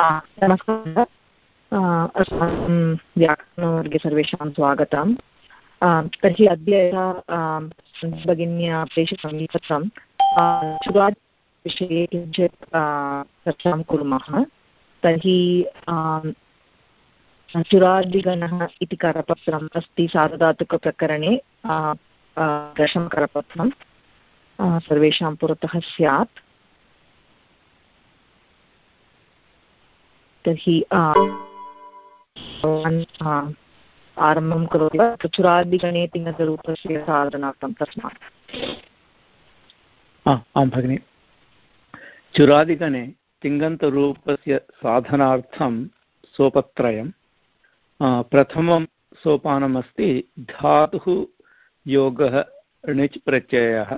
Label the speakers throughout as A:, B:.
A: नमस्कारः। अस्माकं व्याकरणवर्गे सर्वेषां स्वागतं तर्हि अद्य यथा भगिन्या प्रेषितं विषये किञ्चित् चर्चां कुर्मः। तर्हि चुरादिगणः इति करपत्रम् अस्ति सार्वधातुकप्रकरणे। दशमकरपत्रं सर्वेषां पुरतः स्यात्। तर्हि आरम्भं करोति वा? चुरादिगणे तिङन्तरूपस्य साधनार्थं तस्मात्।
B: आं भगिनि। चुरादिगणे तिङन्तरूपस्य साधनार्थं सोपत्रयं प्रथमं सोपानमस्ति धातुः योगः णिच् प्रत्ययः,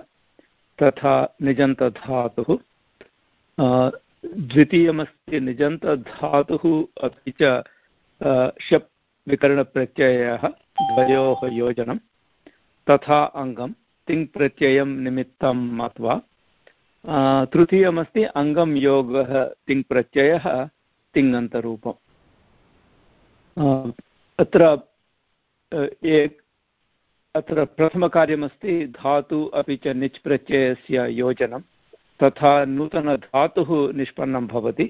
B: तथा निजन्तधातुः द्वितीयमस्ति निजन्तधातुः अपि च शप् विकरणप्रत्ययः द्वयोः योजनं तथा अङ्गं तिङ्प्रत्ययं निमित्तं मत्वा तृतीयमस्ति अङ्गं योगः तिङ्प्रत्ययः तिङन्तरूपम् अत्र एक, अत्र प्रथमकार्यमस्ति धातु अपि च निच् प्रत्ययस्य योजनं तथा नूतनधातुः निष्पन्नं भवति,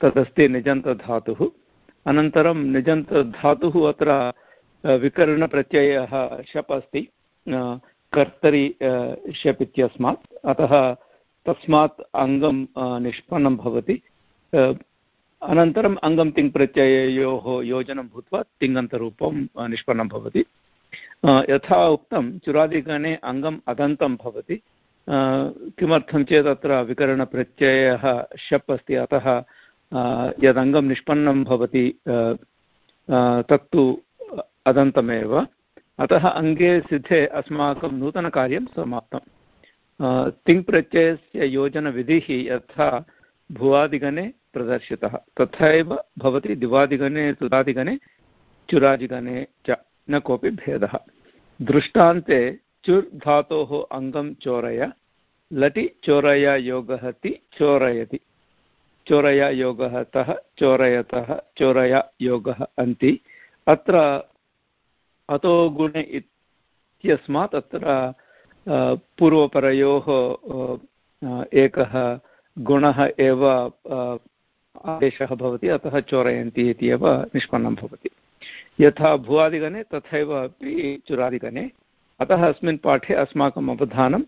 B: तदस्ति निजन्तधातुः। अनन्तरं निजन्तधातुः अत्र विकरणप्रत्ययः शप् अस्ति कर्तरि शप् इत्यस्मात्। अतः तस्मात् अङ्गं निष्पन्नं भवति। अनन्तरम् अङ्गं तिङ्प्रत्यययोः योजनं भूत्वा तिङन्तरूपं निष्पन्नं भवति। यथा उक्तं, चुरादिगणे अङ्गम् अदन्तं भवति। किमर्थं चेत् अत्र विकरणप्रत्ययः शप् अस्ति। अतः यदङ्गं निष्पन्नं भवति तत्तु अदन्तमेव। अतः अङ्गे सिद्धे अस्माकं नूतनकार्यं समाप्तं। तिङ्प्रत्ययस्य योजनविधिः यथा भुवादिगणे प्रदर्शितः, तथैव भवति दिवादिगणे तुदादिगणे चुरादिगणे च, न कोऽपि भेदः। दृष्टान्ते चुर् धातोः अङ्गं चोरय लटि चोरया योगः ति चोरयति। चोरय योगः तः चोरयतः चोरय योगः अन्ति। अत्र अतो गुणे इत्यस्मात् अत्र पूर्वपरयोः एकः गुणः एव आदेशः भवति, अतः चोरयन्ति इति एव निष्पन्नं भवति। यथा भुवादिगणे, तथैव अपि चुरादिगणे। अतः अस्मिन् पाठे अस्माकम् अवधानं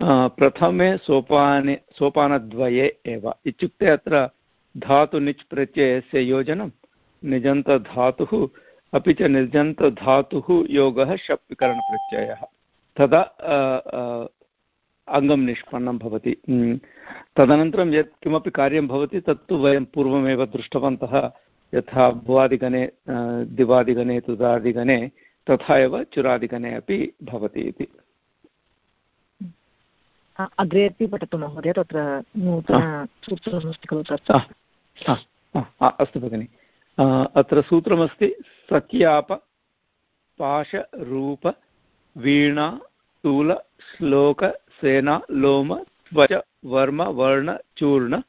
B: प्रथमे सोपाने सोपानद्वये एव इत्युक्ते अत्र धातुनिच् प्रत्ययस्य योजनं निजन्तधातुः अपि च निजन्तधातुः योगः शप्विकरणप्रत्ययः तदा अङ्गं निष्पन्नं भवति तदनन्तरं यत् किमपि कार्यं भवति तत्तु वयं पूर्वमेव दृष्टवन्तः यथा भुवादिगणे दिवादिगणे तुदादिगणे तथा एव चुरादिगणे अपि भवति इति
A: अग्रे अपि पठतु महोदय तत्र नूतनसूत्रमस्ति खलु तत्र
B: अस्तु भगिनि। अत्र सूत्रमस्ति सत्याप पाशरूप वीणा स्थूल श्लोक सेना लोम त्वच वर्म वर्ण चूर्ण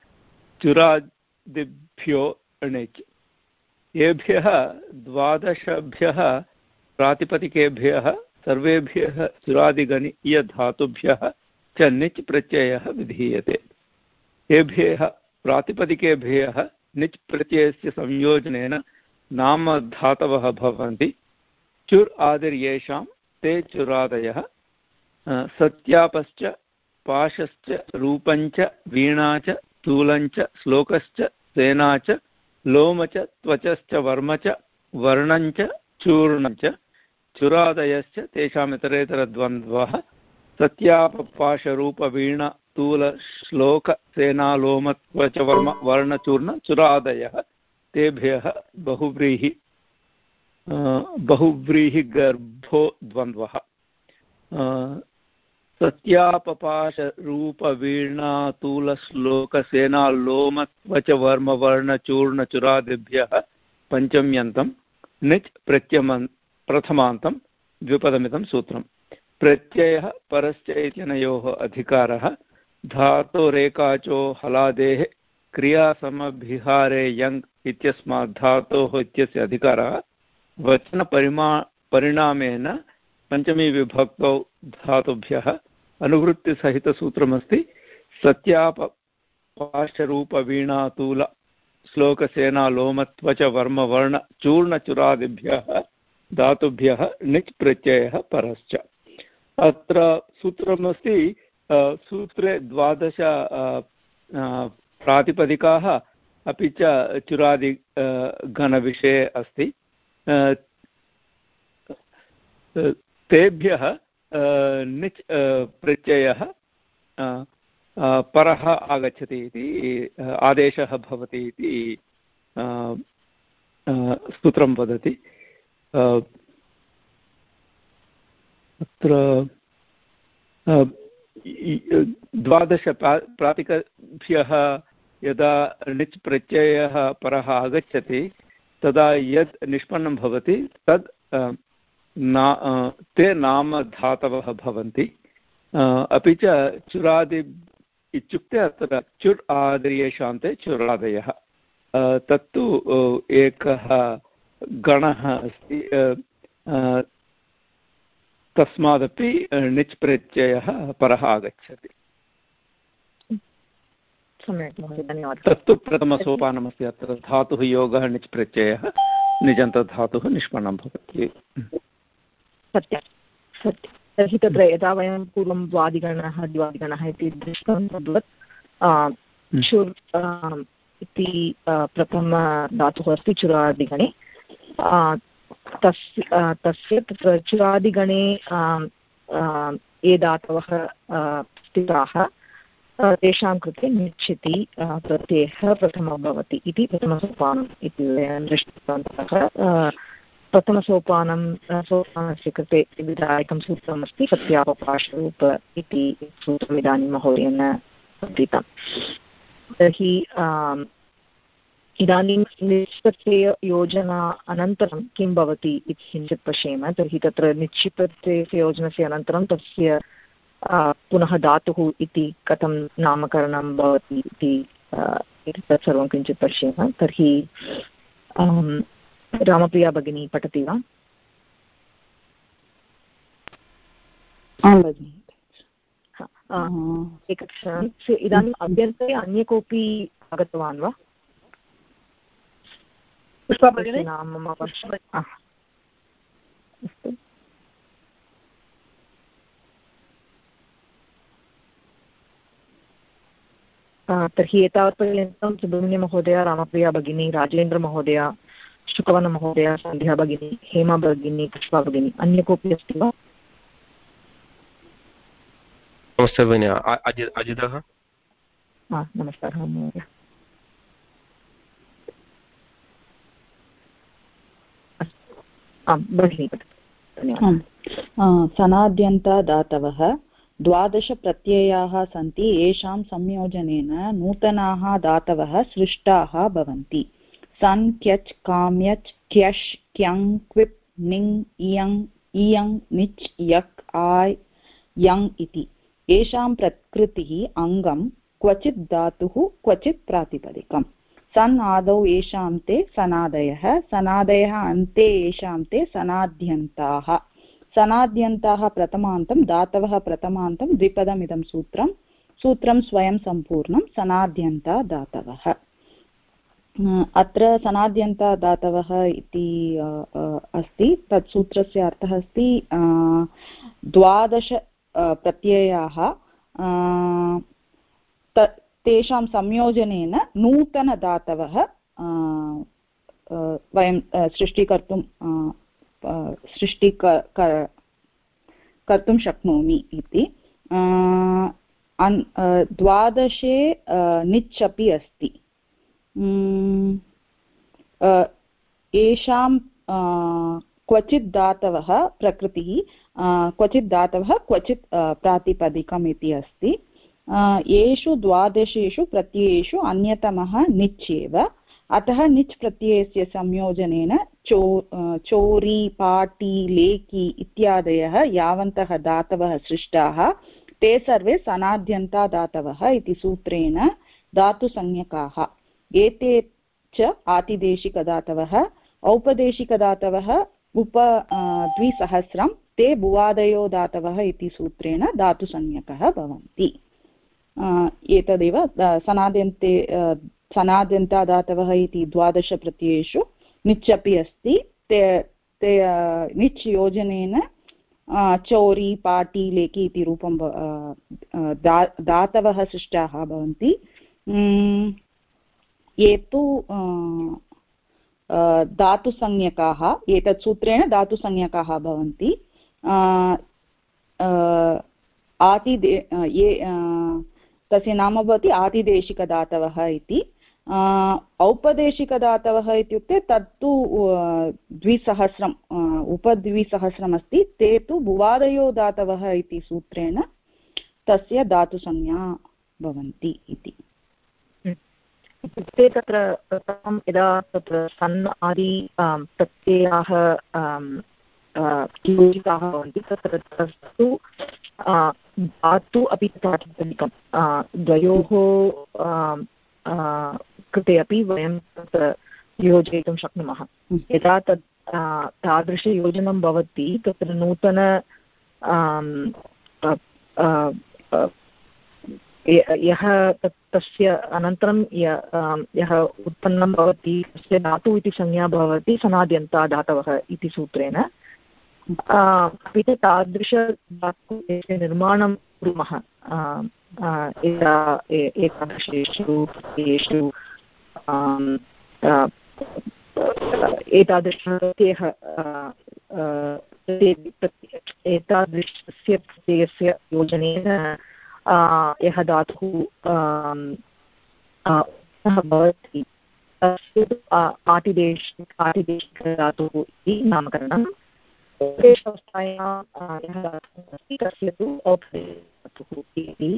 B: चुरादिभ्यो णिच् येभ्यः द्वादशभ्यः प्रातिपदिकेभ्यः सर्वेभ्यः चुरादिगणीयधातुभ्यः च निच् प्रत्ययः विधीयते। येभ्यः प्रातिपदिकेभ्यः निच् प्रत्ययस्य संयोजनेन नाम धातवः भवन्ति। चुर् आदिर्येषां ते चुरादयः सत्यापश्च, पाशश्च, रूपञ्च वीणा च स्थूलञ्च, श्लोकश्च सेना च लोम च त्वचश्च वर्म च वर्णञ्च, चूर्णञ्च, चुरादयश्च, तेषाम् इतरेतरद्वन्द्वः सत्यापपाशरूपवीण स्थूलश्लोकसेनालोमत्वचवर्म वर्णचूर्णचुरादयः तेभ्यः बहुव्रीहि बहुव्रीहिगर्भो द्वन्द्वः सत्यापपाशरूपवीणातूलश्लोकसेनालोमत्वचवर्मवर्णचूर्णचुरादिभ्यः पञ्चम्यन्तं निच् प्रत्यमन् प्रथमान्तं द्विपदमिदं सूत्रं प्रत्ययः परश्च इत्यनयोः अधिकारः, धातोरेकाचो हलादेः क्रियासमभिहारे यङ् इत्यस्मात् धातोः इत्यस्य अधिकारः, वचनपरिमा, परिणामेन पञ्चमीविभक्तौ धातुभ्यः अनुवृत्तिसहितसूत्रमस्ति। सत्यापपाशरूपवीणातूल श्लोकसेनालोमत्वच वर्मवर्णचूर्णचुरादिभ्यः, धातुभ्यः णिच् प्रत्ययः परश्च। अत्र सूत्रमस्ति सूत्रे द्वादश प्रातिपदिकाः अपि च चुरादि घनविषये अस्ति। तेभ्यः निच् प्रत्ययः परः आगच्छति इति आदेशः भवति इति सूत्रं वदति। अत्र द्वादश प्रातिकभ्यः यदा णिच् प्रत्ययः परः आगच्छति, तदा यद् निष्पन्नं भवति, तद् ना ते नाम धातवः भवन्ति। अपि च चुरादि इत्युक्ते अत्र चुर् आदीयशान्ते चुरादयः। तत्तु एकः गणः अस्ति तस्मादपि णिच् प्रत्ययः परः आगच्छति। तत्तु प्रथमसोपानमस्ति अत्र धातुः योगः णिच् प्रत्ययः निजन्तधातुः निष्पन्नं भवति।
A: सत्यं सत्यं। तर्हि तत्र यदा वयं पूर्वं द्वादिगणः द्वादिगणः इति दृष्टं तद्वत् चुर् इति प्रथमधातुः अस्ति चुरादिगणे। तस्य तस्य तत्र चुरादिगणे ये धातवः स्थिताः तेषां कृते निश्चिति प्रत्ययः प्रथमः भवति इति प्रथमसोपानम् इति वयं दृष्टवन्तः। प्रथमसोपानं सोपानस्य कृते विधायकं सूत्रमस्ति सत्यापपाशरूप इति सूत्रम् महोदयेन अधीतं तर्हि इदानीं निश्चितयोजना अनन्तरं किं भवति इति किञ्चित् पश्येम तर्हि तत्र निश्चितस्य योजनस्य अनन्तरं तस्य पुनः धातुः इति कथं नामकरणं भवति इति तत्सर्वं किञ्चित् पश्येम तर्हि रामप्रिया भगिनी पठति वा?
C: आं भगिनि।
A: एकक्षणम् इदानीम् अभ्यन्तरे अन्य कोऽपि आगतवान् वा?
C: पुष्पा भगिनी
A: नाम अस्तु तर्हि एतावत्पर्यन्तं सुब्रह्मण्यमहोदय रामप्रिया भगिनी राजेन्द्रमहोदय शुकवनमहोदय सन्ध्या भगिनी हेमा भगिनी पुष्पा भगिनी अन्य कोऽपि अस्ति वा
D: नमस्ते भगिनि अजितः
A: नमस्कारः महोदय. आं, भगिनी
C: सनाद्यन्तदातवः, द्वादशप्रत्ययाः सन्ति, येषां संयोजनेन नूतनाः दातवः सृष्टाः भवन्ति। सन्, क्यच् काम्यच् क्यश्, क्यङ्, क्विप्, निङ्, इयङ् इयङ्, निच्, यक्, आय्, यङ् इति। येषां प्रकृतिः अङ्गं क्वचित् धातुः, क्वचित् प्रातिपदिकम्। सन् आदौ येषां ते सनादयः सनादयः अन्ते येषां ते सनाद्यन्ताः। सनाद्यन्ताः प्रथमान्तं धातवः प्रथमान्तं, द्विपदमिदं सूत्रं सूत्रं स्वयं सम्पूर्णं, सनाद्यन्ता धातवः अत्र सनाद्यन्ता धातवः इति अस्ति, तत् सूत्रस्य अर्थः अस्ति द्वादश प्रत्ययाः तेषां संयोजनेन नूतनधातवः वयं सृष्टीकर्तुं सृष्टिक कर्तुं शक्नोमि इति। द्वादशे निच् अपि अस्ति। येषां क्वचित् धातवः प्रकृतिः क्वचित् धातवः क्वचित् प्रातिपदिकम् इति अस्ति। येषु द्वादशेषु प्रत्ययेषु अन्यतमः निच् एव अतः निच् प्रत्ययस्य संयोजनेन चो चोरी, पाटी, लेखि इत्यादयः यावन्तः धातवः सृष्टाः। ते सर्वे सनाद्यन्ता धातवः इति सूत्रेण धातुसंज्ञकाः। एते च आतिदेशिकधातवः औपदेशिकधातवः उप द्विसहस्रं। ते भुवादयो धातवः इति सूत्रेण धातुसंज्ञकः भवन्ति। एतदेव सनाद्यन्ते सनाद्यन्ताधातवः इति द्वादशप्रत्ययेषु निच् अपि अस्ति। ते ते निच् योजनेन चौरि, पाटि, लेखि इति रूपं दा धातवः सृष्टाः भवन्ति। ये तु धातुसंज्ञकाः, एतत् सूत्रेण धातुसंज्ञकाः भवन्ति। आतिदे ये तस्य नाम भवति आतिदेशिकधातवः इति। औपदेशिकधातवः इत्युक्ते तत्तु द्विसहस्रम् उपद्विसहस्रमस्ति। ते तु भुवादयो धातवः इति सूत्रेण तस्य धातुसंज्ञा भवन्ति इति।
A: इत्युक्ते तत्र यदा तत्र सन् आदि प्रत्ययाः योजिताः भवन्ति तत्र तत्तु धातु अपि प्रातिपदिकं द्वयोः कृते अपि वयं तत्र योजयितुं शक्नुमः। यदा तत् तादृशयोजनं भवति तत्र नूतन यः तत् तस्य अनन्तरं यः उत्पन्नं भवति तस्य धातु इति संज्ञा भवति सनाद्यन्ता धातवः इति सूत्रेण। अपि च तादृशधातुस्य निर्माणं कुर्मः एतादृशेषु प्रत्ययेषु एतादृशप्रत्ययः एतादृशस्य प्रत्ययस्य योजनेन यः धातुः भवति तस्य आतिदेश आतिदेशिकधातुः इति नामकरणम् उपदेशावस्थायां यः धातुः अस्ति तस्य तु औपदेशधातुः इति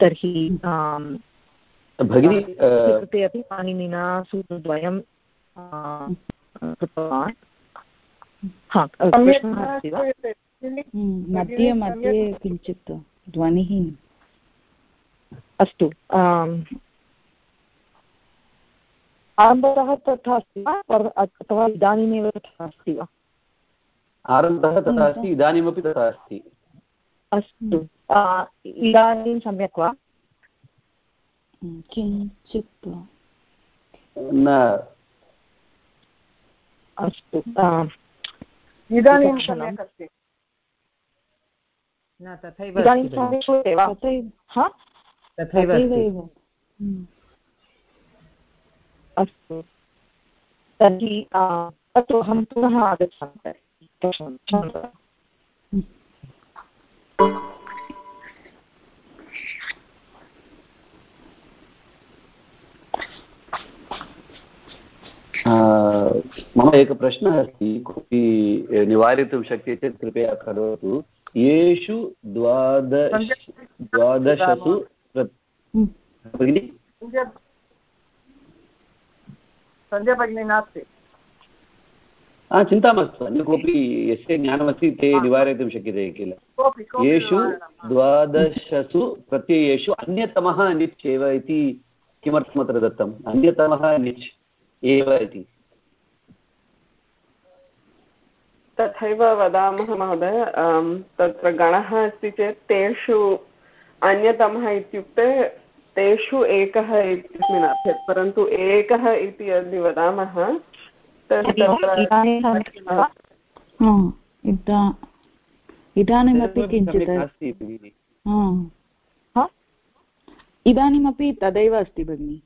A: तर्हि
B: भगिनी
A: कृते अपि पाणिनिना सूत्रद्वयं कृतवान्। हा प्रश्नः अस्ति वा?
C: मध्ये मध्ये किञ्चित् ध्वनिः।
A: अस्तु आरम्भतः तथा अस्ति वा? अथवा इदानीमेव तथा अस्ति वा?
B: आरम्भतः तथा अस्ति इदानीमपि तथा अस्ति।
A: अस्तु। इदानीं सम्यक् वा?
C: किञ्चित्
B: न।
A: अस्तु।
E: इदानीं सम्यक् अस्ति।
F: न तथैव
A: इदानीं सम्यक् श्रूयते वा हा?
F: तथैव
A: अस्तु। तर्हि अस्तु अहं पुनः आगच्छामि
B: मम एकः प्रश्नः अस्ति कोऽपि निवारितुं शक्यते चेत् कृपया करोतु। येषु द्वादश द्वादशसु भगिनि?
E: सञ्जय भगिनी नास्ति
B: चिन्ता मास्तु अन्य कोऽपि यस्य ज्ञानमस्ति ते निवारयितुं शक्यते किल। येषु द्वादशसु प्रत्ययेषु अन्यतमः निच् एव इति किमर्थमत्र दत्तम्? अन्यतमः निच् एव इति।
G: तथैव वदामः महोदय तत्र गणः अस्ति चेत् तेषु अन्यतमः इत्युक्ते तेषु एकः इत्यस्मिन् अर्थे परन्तु एकः इति यदि वदामः
C: इदानीमपि किञ्चित् इदानीमपि तदैव अस्ति भगिनि।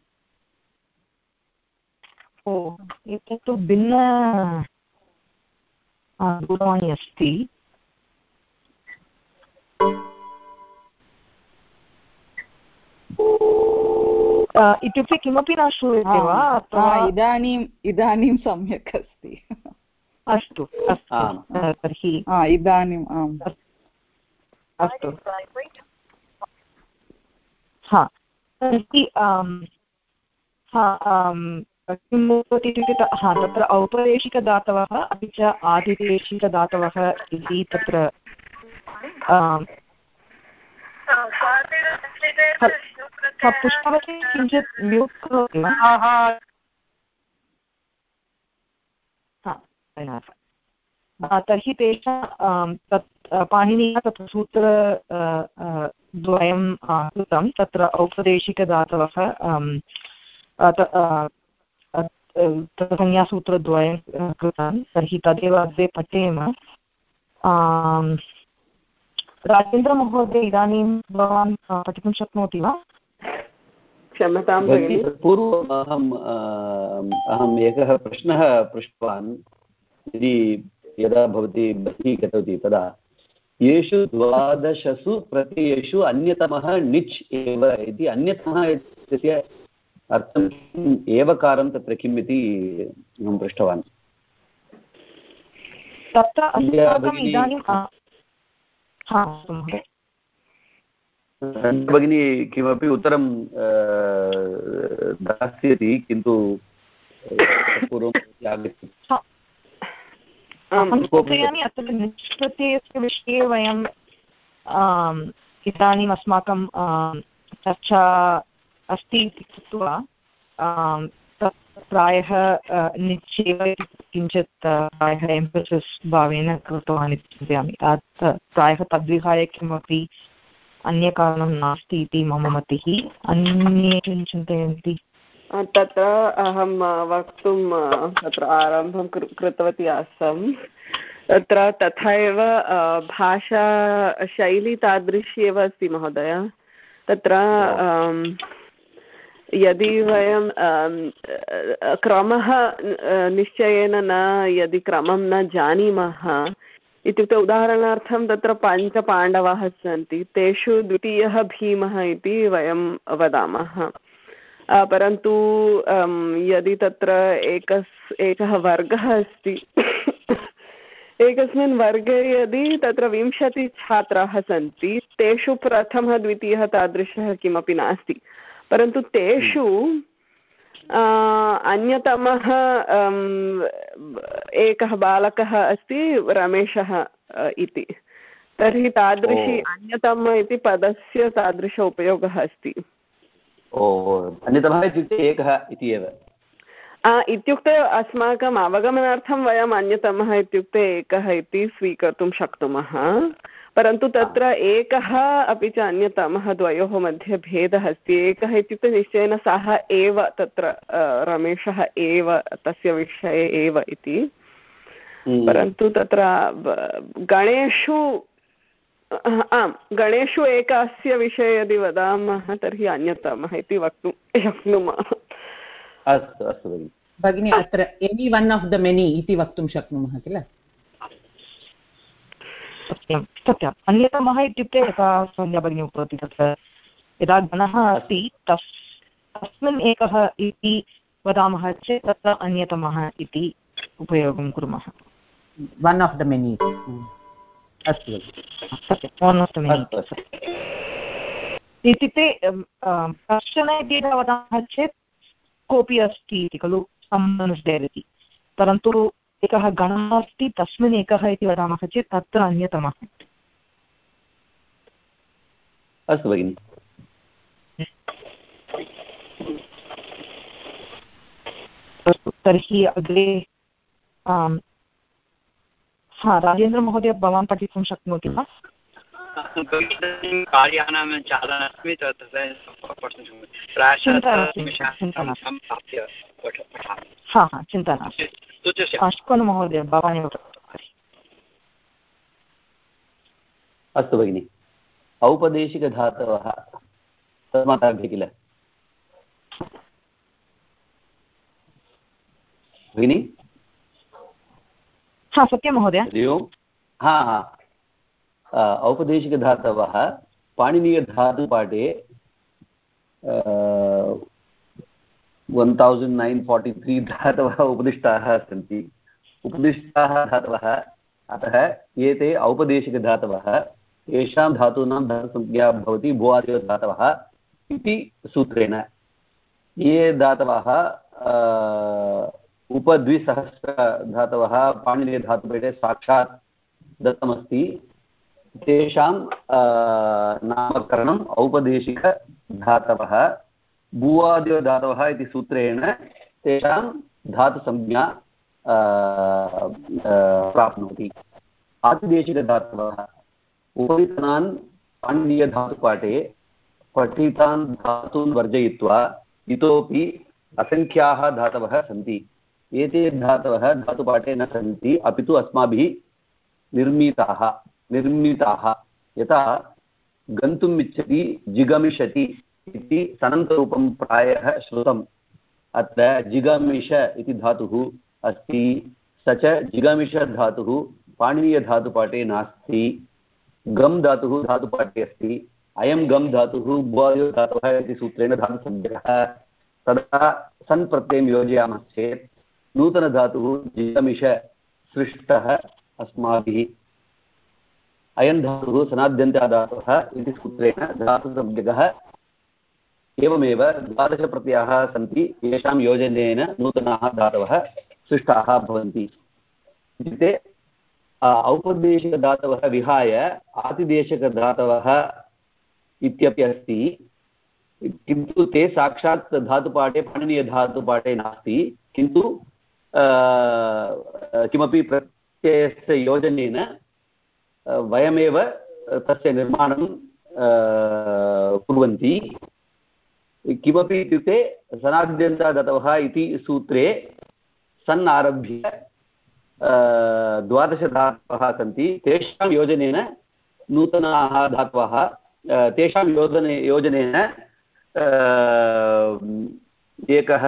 A: ओ एतत् तु भिन्न दूरवाणी अस्ति। इत्युक्ते किमपि न श्रूयते वा?
C: इदानीम् इदानीं सम्यक् अस्ति।
A: अस्तु अस्तु तर्हि
C: इदानीम् आम्।
A: अस्तु। हा तर्हि किं भवति इत्युक्ते हा तत्र औपदेशिकदातवः अपि च आदिदेशिकदातवः इति तत्र पुष्पवती किञ्चित् म्यूट् करोति वा तर्हि तेषां तत् पाणिनिना तत्र सूत्र द्वयं कृतं। तत्र औपदेशिकधातवः संज्ञासूत्रद्वयं कृतं। तर्हि तदेव अग्रे पठेम। राजेन्द्रमहोदय इदानीं भवान् पठितुं शक्नोति वा?
G: क्षम्यतां
F: पूर्वम् अहम् अहम् एकः प्रश्नः पृष्टवान्। यदि यदा भवती बहिः गतवती तदा येषु द्वादशसु प्रत्ययेषु अन्यतमः निच् एव इति अन्यतमः इत्यस्य अर्थम् एवकारं तत्र किम् इति अहं पृष्टवान्।
A: तत्र अस्माकम् इदानीं
F: भगिनी किमपि उत्तरं दास्यति किन्तु
A: अहं चिन्तयामि अत्र निष्प्रत्ययस्य विषये वयम् इदानीम् अस्माकं चर्चा अस्ति इति कृत्वा तत् प्रायः निश्चेव किञ्चित् प्रायः एम्फसिस् भावेन कृतवान् इति चिन्तयामि। प्रायः तद्विहाय किमपि अन्यकारणं नास्ति इति मम मतिः। अन्ये किं चिन्तयन्ति?
G: तत्र अहं वक्तुं तत्र आरम्भं कृतवती आसम्। तत्र तथा एव भाषाशैली तादृशी एव अस्ति महोदय। तत्र यदि वयं क्रमः निश्चयेन न, यदि क्रमं न जानीमः इत्युक्ते उदाहरणार्थं तत्र पञ्चपाण्डवाः सन्ति, तेषु द्वितीयः भीमः इति वयं वदामः। परन्तु यदि तत्र एकस्, एकः वर्गः अस्ति, एकस्मिन् वर्गे यदि तत्र विंशतिछात्राः सन्ति, तेषु प्रथमः, द्वितीयः तादृशः किमपि नास्ति। परन्तु तेषु अन्यतमः एकः बालकः अस्ति रमेशः इति। तर्हि तादृशी अन्यतम इति पदस्य तादृश उपयोगः अस्ति।
F: ओ अन्यतमः इत्युक्ते एकः इति एव।
G: इत्युक्ते अस्माकम् अवगमनार्थं वयम् अन्यतमः इत्युक्ते एकः इति स्वीकर्तुं शक्नुमः। परन्तु तत्र एकः अपि च अन्यतमः द्वयोः मध्ये भेदः अस्ति। एकः इत्युक्ते निश्चयेन सः एव तत्र रमेशः एव तस्य विषये एव इति। परन्तु तत्र गणेषु आम् गणेषु एकस्य विषये यदि वदामः तर्हि अन्यतमः इति वक्तुं शक्नुमः।
F: अस्तु अस्तु भगिनि।
H: भगिनि अत्र any one of the many इति वक्तुं शक्नुमः किल?
A: सत्यं सत्यम्। अन्यतमः इत्युक्ते यथा सन्ध्या भगिनी उक्तवती तत्र यदा गणः अस्ति तस् तस्मिन् एकः इति वदामः चेत् तत्र अन्यतमः इति उपयोगं कुर्मः।
H: वन् आफ् द मेनि
A: अस्तु। इत्युक्ते कश्चन इति यदा वदामः चेत् कोऽपि अस्ति इति खलु? सम्मनुष्डेर् इति। परन्तु एकः गणः अस्ति तस्मिन् एकः इति वदामः चेत् तत्र अन्यतमः।
F: अस्तु भगिनि।
A: अस्तु तर्हि अग्रे हा राजेन्द्रमहोदय भवान् पठितुं शक्नोति वा?
I: कार्यानां चालनस्मि
A: हा हा चिन्ता नास्ति अश्वन् भवान् एव
F: अस्तु भगिनि। औपदेशिकधातवः तस्मात् किल? भगिनि?
A: हा सत्यं महोदय।
F: हरि ओम्। हा हा। औपदेशिकधातवः पाणिनीयधातुपाठे one thousand nine forty three धातवः उपदिष्टाः सन्ति। उपदिष्टाः धातवः, अतः एते औपदेशिकधातवः, येषां धातूनां धातुसंज्ञा भवति भुवादिवधातवः इति सूत्रेण। ये धातवः उपद्विसहस्रधातवः, पाणिनीयधातुपीठे साक्षात् दत्तमस्ति। तेषां नामकरणम् औपदेशिकधातवः भूवादिधातवः इति सूत्रेण तेषां धातुसंज्ञा प्राप्नोति। आतिदेशिकधातवः उपरितनान् पाण्डीयधातुपाठे पठितान् धातून् वर्जयित्वा इतोपि असङ्ख्याः धातवः सन्ति। एते धातवः धातुपाठे न सन्ति अपि तु अस्माभिः निर्मिताः। निर्मिताः। यथा गन्तुम् इच्छति जिगमिषति इति सनन्तरूपं प्रायः श्रुतम्। अत्र जिगमिष इति धातुः अस्ति, स च जिगमिषधातुः पाणिनीयधातुपाठे नास्ति। गम् धातुः धातुपाठे अस्ति, अयं गम् धातुः भुवायो धातवः इति सूत्रेण धातुसंज्ञः तदा सन् प्रत्ययं योजयामश्चेत् नूतनधातुः जिगमिष सृष्टः अस्माभिः। अयं धातुः सनाद्यन्ताधातुः इति सूत्रेण धातुसंज्ञकः एवमेव द्वादशप्रत्ययाः सन्ति, येषां योजनेन नूतनाः धातवः सृष्टाः भवन्ति। इत्युक्ते औपदेशिकधातवः विहाय आतिदेशकधातवः इत्यपि अस्ति। किन्तु ते साक्षात् धातुपाठे पाणिनीयधातुपाठे नास्ति। किन्तु किमपि प्रत्ययस्य योजनेन वयमेव तस्य निर्माणं कुर्वन्ति। किमपि इत्युक्ते सनाद्यन्तागतवः इति सूत्रे सन् आरभ्य द्वादशधातवः सन्ति। तेषां योजनेन नूतनाः धातवः तेषां योजने, योजनेन एकः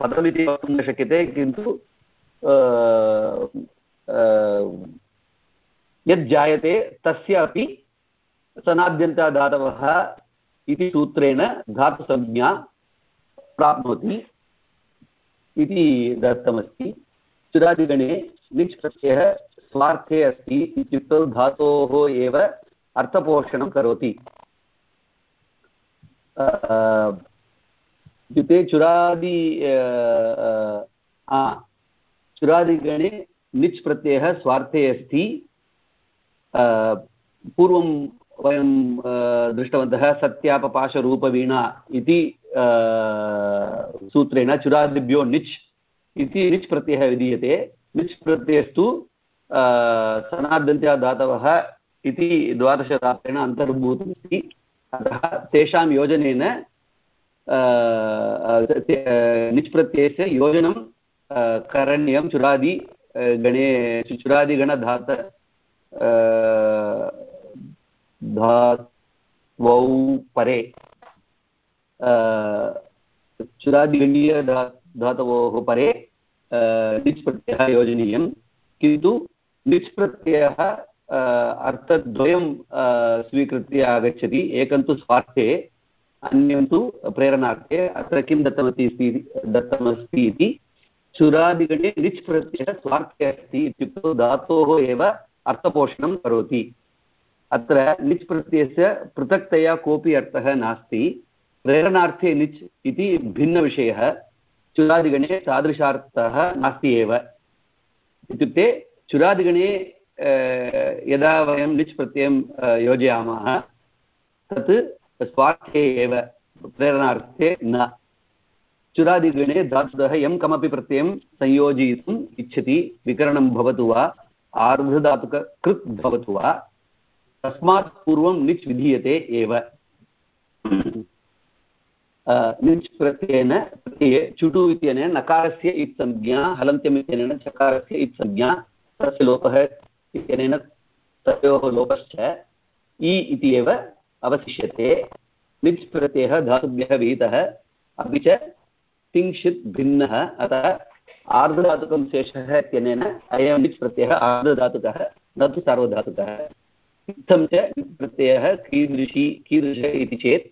F: पदमिति वक्तुं न शक्यते, किन्तु यज्जायते तस्य अपि सनाद्यन्ताधातवः इति सूत्रेण धातुसंज्ञा प्राप्नोति इति दत्तमस्ति। चुरादिगणे निच् प्रत्ययः स्वार्थे अस्ति इत्युक्तौ धातोः एव अर्थपोषणं करोति। इत्युक्ते चुरादि चुरादिगणे निच् प्रत्ययः स्वार्थे अस्ति। पूर्वं वयं दृष्टवन्तः सत्यापपाशरूपवीणा इति सूत्रेण चुरादिभ्यो निच् इति निच् प्रत्ययः विधीयते। निच् प्रत्ययस्तु सनादन्त्या धातवः इति द्वादशदात्रेण अन्तर्भूतमस्ति अतः तेषां योजनेन निच् प्रत्ययस्य योजनं करणीयं। चुरादि गणे चुरादिगणधात धात्वौ परे। चुरादिगणीय धा धातवोः परे निच् प्रत्ययः योजनीयं किन्तु निच् प्रत्ययः अर्थद्वयं स्वीकृत्य आगच्छति। एकं तु स्वार्थे, अन्यं तु प्रेरणार्थे। अत्र किं दत्तमस्ति दत्तमस्ति इति, चुरादिगणे निच् प्रत्ययः स्वार्थे अस्ति इत्युक्तौ धातोः एव अर्थपोषणं करोति। अत्र निच् प्रत्ययस्य पृथक्तया कोऽपि अर्थः नास्ति। प्रेरणार्थे निच् इति भिन्नविषयः, चुरादिगणे तादृशार्थः नास्ति एव। इत्युक्ते चुरादिगणे यदा वयं निच् प्रत्ययं योजयामः, तत् स्वार्थे एव, प्रेरणार्थे न। चुरादिगणे धातुतः यं कमपि प्रत्ययं संयोजयितुम् इच्छति, विकरणं भवतु वा? आर्धधातुककृत् भवतु वा? तस्मात् पूर्वं निच् विधीयते एव। निच् प्रत्ययेन प्रत्यये चुटु इत्यनेन नकारस्य इत्संज्ञा हलन्त्यम् इत्यनेन चकारस्य इत्संज्ञा, तस्य लोपः इत्यनेन तयोः लोपश्च इ इति एव अवशिष्यते। निच् प्रत्ययः धातुभ्यः विहितः, अपि च तिंशित् भिन्नः, अतः आर्धधातुकं शेषः इत्यनेन अयं निच् प्रत्ययः आर्धधातुकः न तु सार्वधातुकः इत्थं च प्रत्ययः कीदृशी कीदृश इति चेत्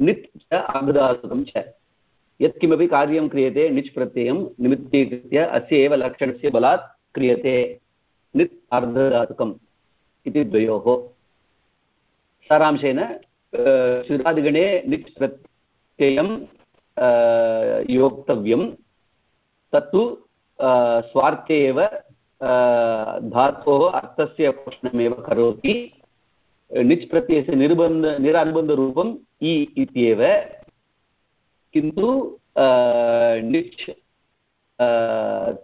F: नित् च आर्धधातुकं च। यत्किमपि कार्यं क्रियते, निच् प्रत्ययं निमित्तीकृत्य अस्य एव लक्षणस्य बलात् क्रियते। नित् आर्धधातुकम् इति द्वयोः। सारांशेन निच् प्रत्ययं योक्तव्यं तत्तु स्वार्थे एव धातोः अर्थस्य पोषणमेव करोति। निच् प्रत्ययस्य निर्बन्ध निरनुबन्धरूपम् इ इत्येव। किन्तु निच्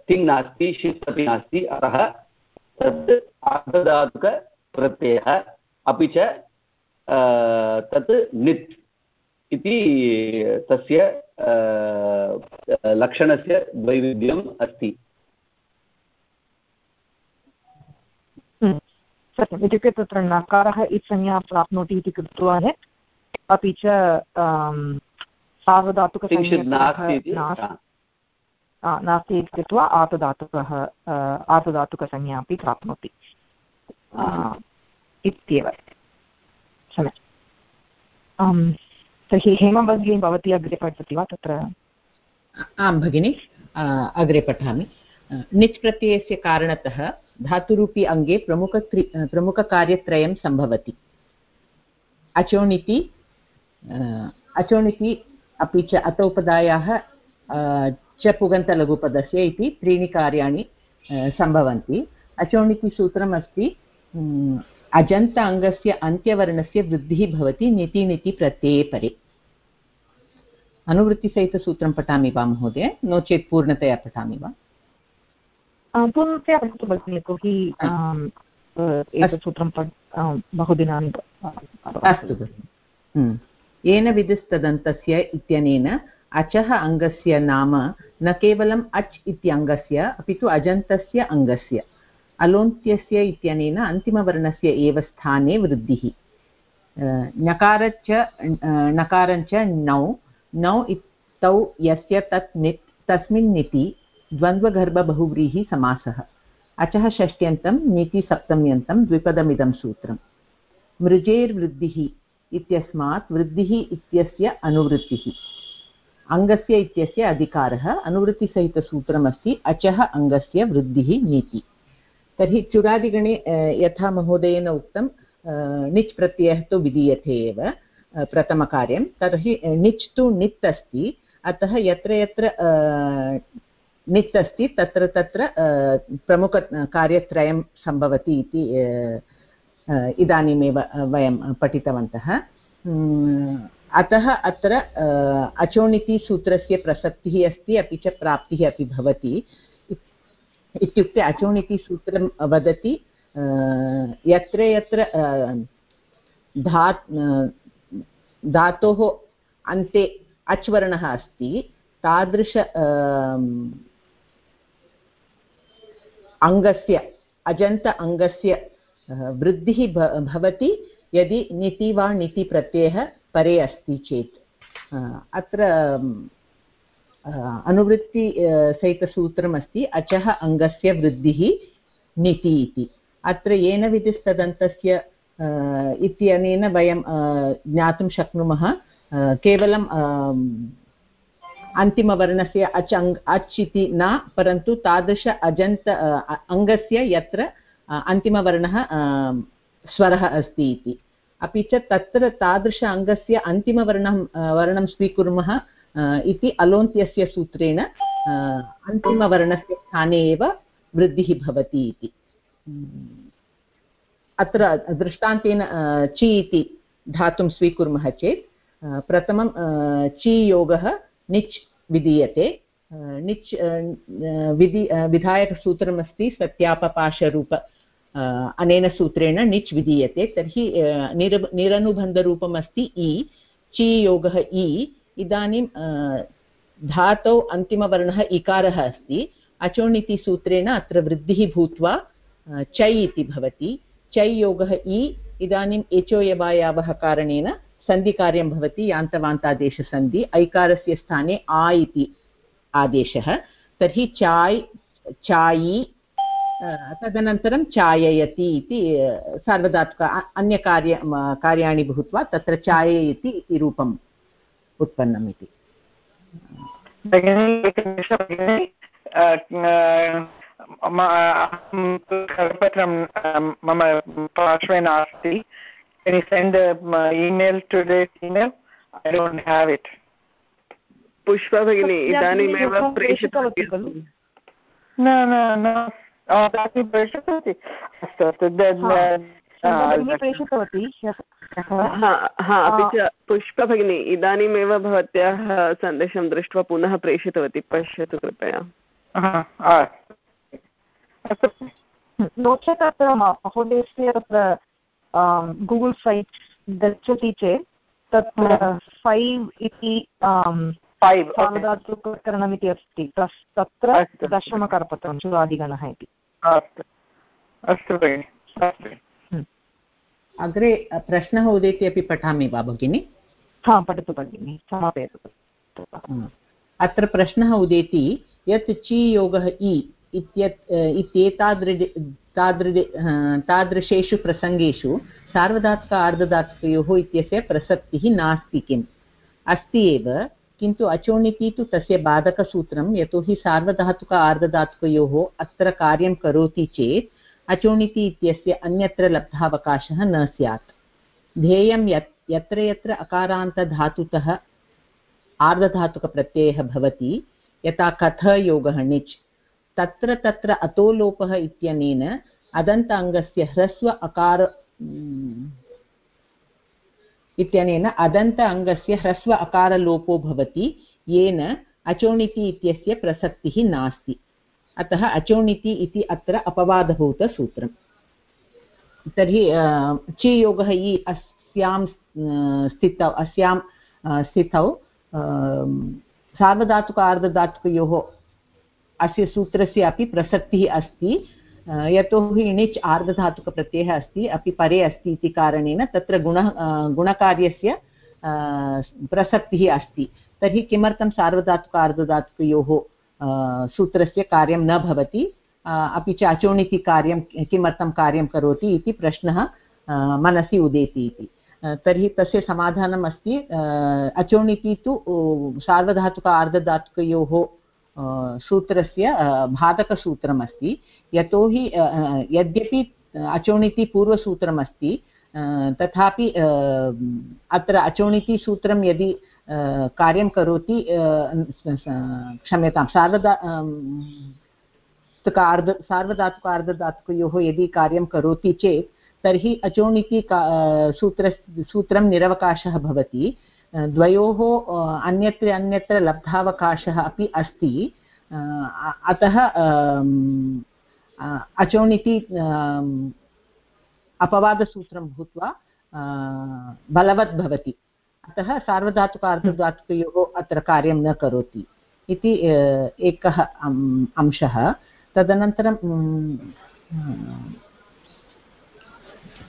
F: तिङ् नास्ति, षित् अपि नास्ति, अतः तत् अर्धधातुकप्रत्ययः अपि च तत् नित् इति तस्य लक्षणस्य वैविध्यम् अस्ति।
A: सत्यम्। इत्युक्ते तत्र नकारः इत्संज्ञा प्राप्नोति इति कृत्वा अपि च सार्वधातुकसंज्ञा नास्ति इति कृत्वा आतधातुकः आतधातुकसंज्ञा अपि प्राप्नोति। इत्येव। सम्यक्। तर्हि हेमा भवती अग्रे पठति वा तत्र?
H: आं भगिनि अग्रे पठामि। निच् प्रत्ययस्य कारणतः धातुरूपी अङ्गे प्रमुखत्रि प्रमुखकार्यत्रयं सम्भवति। अचोणिति अचोणिति अपि च अतोपदायाः च पुगन्तलघुपदस्य इति त्रीणि कार्याणि सम्भवन्ति। अचोणितिसूत्रम् अस्ति अजन्त अङ्गस्य अन्त्यवर्णस्य वृद्धिः भवति निति निति प्रत्यये परे। अनुवृत्तिसहितसूत्रं पठामि वा महोदय? नो चेत् पूर्णतया पठामि वा?
A: पूर्णतया पठतु भगिनि यतोहि एतत् सूत्रं बहुदिनानि
H: अस्तु येन विधिस्तदन्तस्य इत्यनेन अचः अङ्गस्य नाम न केवलम् अच् इत्यङ्गस्य अपि तु अजन्तस्य अङ्गस्य। अलोन्त्यस्य इत्यनेन अन्तिमवर्णस्य एव स्थाने वृद्धिः। नकारच्च नकारञ्च नौ। नौ इत्तौ यस्य तत् नित्, तस्मिन् निति द्वन्द्वगर्भबहुव्रीहि समासः। अचः षष्ट्यन्तं नीतिसप्तम्यन्तं द्विपदमिदं सूत्रम्। मृजेर्वृद्धिः इत्यस्मात् वृद्धिः इत्यस्य अनुवृत्तिः। अङ्गस्य इत्यस्य अधिकारः अनुवृत्तिसहितसूत्रमस्ति। अचः अङ्गस्य वृद्धिः नीति। तर्हि चुरादिगणे यथा महोदयेन उक्तं निच् प्रत्ययः तु विधीयते एव प्रथमकार्यं। तर्हि निच् तु नित् अस्ति। अतः यत्र यत्र नित् अस्ति, तत्र तत्र प्रमुखकार्यत्रयं सम्भवति इति इदानीमेव वयं पठितवन्तः। अतः अत्र अचोणिति सूत्रस्य प्रसक्तिः अस्ति, अपि च प्राप्तिः अपि भवति। इत्युक्ते अचोणिति सूत्रं वदति यत्र यत्र धा धातोः अन्ते अच् वर्णः अस्ति, तादृश अङ्गस्य, अजन्त अङ्गस्य वृद्धिः भवति, यदि निति वा निति प्रत्ययः परे अस्ति चेत्। अत्र अनुवृत्ति सहितसूत्रमस्ति, अचः अङ्गस्य वृद्धिः निति इति। अत्र येन विधिस्तदन्तस्य इत्यनेन वयं ज्ञातुं शक्नुमः केवलं अन्तिमवर्णस्य अच् अङ्, अच् इति न, परन्तु तादृश अजन्त अङ्गस्य यत्र अन्तिमवर्णः स्वरः अस्ति इति। अपि च तत्र तादृश अङ्गस्य अन्तिमवर्णं वर्णं स्वीकुर्मः इति अलोन्त्यस्य सूत्रेण अन्तिमवर्णस्य स्थाने एव वृद्धिः भवति इति। अत्र दृष्टान्तेन चि इति धातुं स्वीकुर्मः चेत् प्रथमं ची योगः निच् विधीयते। निच् विधि विधायकसूत्रमस्ति सत्यापपाशरूप अनेन सूत्रेण निच् विधीयते। तर्हि निर निरनुबन्धरूपम् अस्ति इ, ची योगः इ इदानीं धातौ अन्तिमवर्णः इकारः अस्ति। अचोणिति सूत्रेण अत्र वृद्धिः भूत्वा चै इति भवति। चै योगः इ इदानीम् एचोयवायावः कारणेन सन्धिकार्यं भवति, यान्तवान्तादेशसन्धि। ऐकारस्य स्थाने आ इति आदेशः। तर्हि चाय्, चायि तदनन्तरं चाययति इति सार्वधातुक, अन्यकार्य कार्याणि भूत्वा तत्र चाययति इति रूपम्। उत्पन्नम् इति
E: करपत्रं मम पार्श्वे नास्ति। Can you send an uh, email to this email? I don't have it.
G: Pushpa भगिनी इदानीमेव प्रेषितवती।
E: न न न। भवती प्रेषितवती। अस्तु अस्तु
A: भगिनी प्रेषितवती
G: हा हा अपि च पुष्पा भगिनी इदानीमेव भवत्याः सन्देशं दृष्ट्वा पुनः प्रेषितवती पश्यतु कृपया।
A: नो चेत् अत्र महोदयस्य तत्र गूगल् सैट् गच्छति चेत् तत्र फैव् इति सावधातुकरणमिति अस्ति। तत्र दशमकरपत्रं चुरादिगणः इति।
E: अस्तु। अस्तु भगिनि अस्तु।
H: अग्रे प्रश्नः उदेति अपि पठामि वा भगिनि?
A: हा पठतु भगिनि समापयतु।
H: अत्र प्रश्नः उदेति यत् ची योगः इ इत्यत् इत्येतादृ तादृ तादृशेषु प्रसङ्गेषु सार्वधातुक आर्धधातुकयोः इत्यस्य प्रसक्तिः नास्ति किम्? अस्ति एव किन्तु अचोणिति तु तस्य बाधकसूत्रं यतोहि सार्वधातुक आर्धधातुकयोः अत्र कार्यं करोति चेत् अचोणिति इत्यस्य अन्यत्र लब्धावकाशः न स्यात्। ध्येयं यत् यत्र यत्र अकारान्तधातुतः आर्धधातुकप्रत्ययः भवति, यथा कथ योगः णिच् तत्र तत्र अतोलोपः इत्यनेन अदन्त अङ्गस्य ह्रस्व अकार इत्यनेन अदन्त अङ्गस्य ह्रस्व अकारलोपो भवति, येन अचोणिति इत्यस्य प्रसक्तिः नास्ति। अतः अचोणिति इति अत्र अपवादभूतसूत्रम् तर्हि चियोगः इ अस्यां स्थितौ अस्यां स्थितौ सार्वधातुक आर्धधातुकयोः अस्य सूत्रस्य अपि प्रसक्तिः अस्ति। यतोहि णिच् आर्धधातुकप्रत्ययः अस्ति, अपि परे अस्ति इति कारणेन तत्र गुणः गुणकार्यस्य प्रसक्तिः अस्ति। तर्हि किमर्थं सार्वधातुक आर्धधातुकयोः सूत्रस्य कार्यं न भवति। अपि च अचोणिति कार्यं किमर्थं कार्यं करोति इति प्रश्नः मनसि उदेति इति। तर्हि तस्य समाधानम् अस्ति। अचोणिति तु सार्वधातुक आर्धधातुकयोः सूत्रस्य बाधकसूत्रमस्ति यतोहि यद्यपि अचोणिति पूर्वसूत्रमस्ति तथापि अत्र अचोणितिसूत्रं यदि कार्यं करोति क्षम्यतां सार्वदा सार्वधातुक आर्धधातुकयोः यदि कार्यं करोति चेत्, तर्हि अचोणिति सूत्र सूत्रं निरवकाशः भवति। द्वयोः अन्यत्र अन्यत्र लब्धावकाशः अपि अस्ति। अतः अचोणिति अपवादसूत्रं भूत्वा बलवत् भवति। अतः सार्वधातुकार्धधातुकयोः अत्र कार्यं न करोति इति एकः अंशः। तदनन्तरं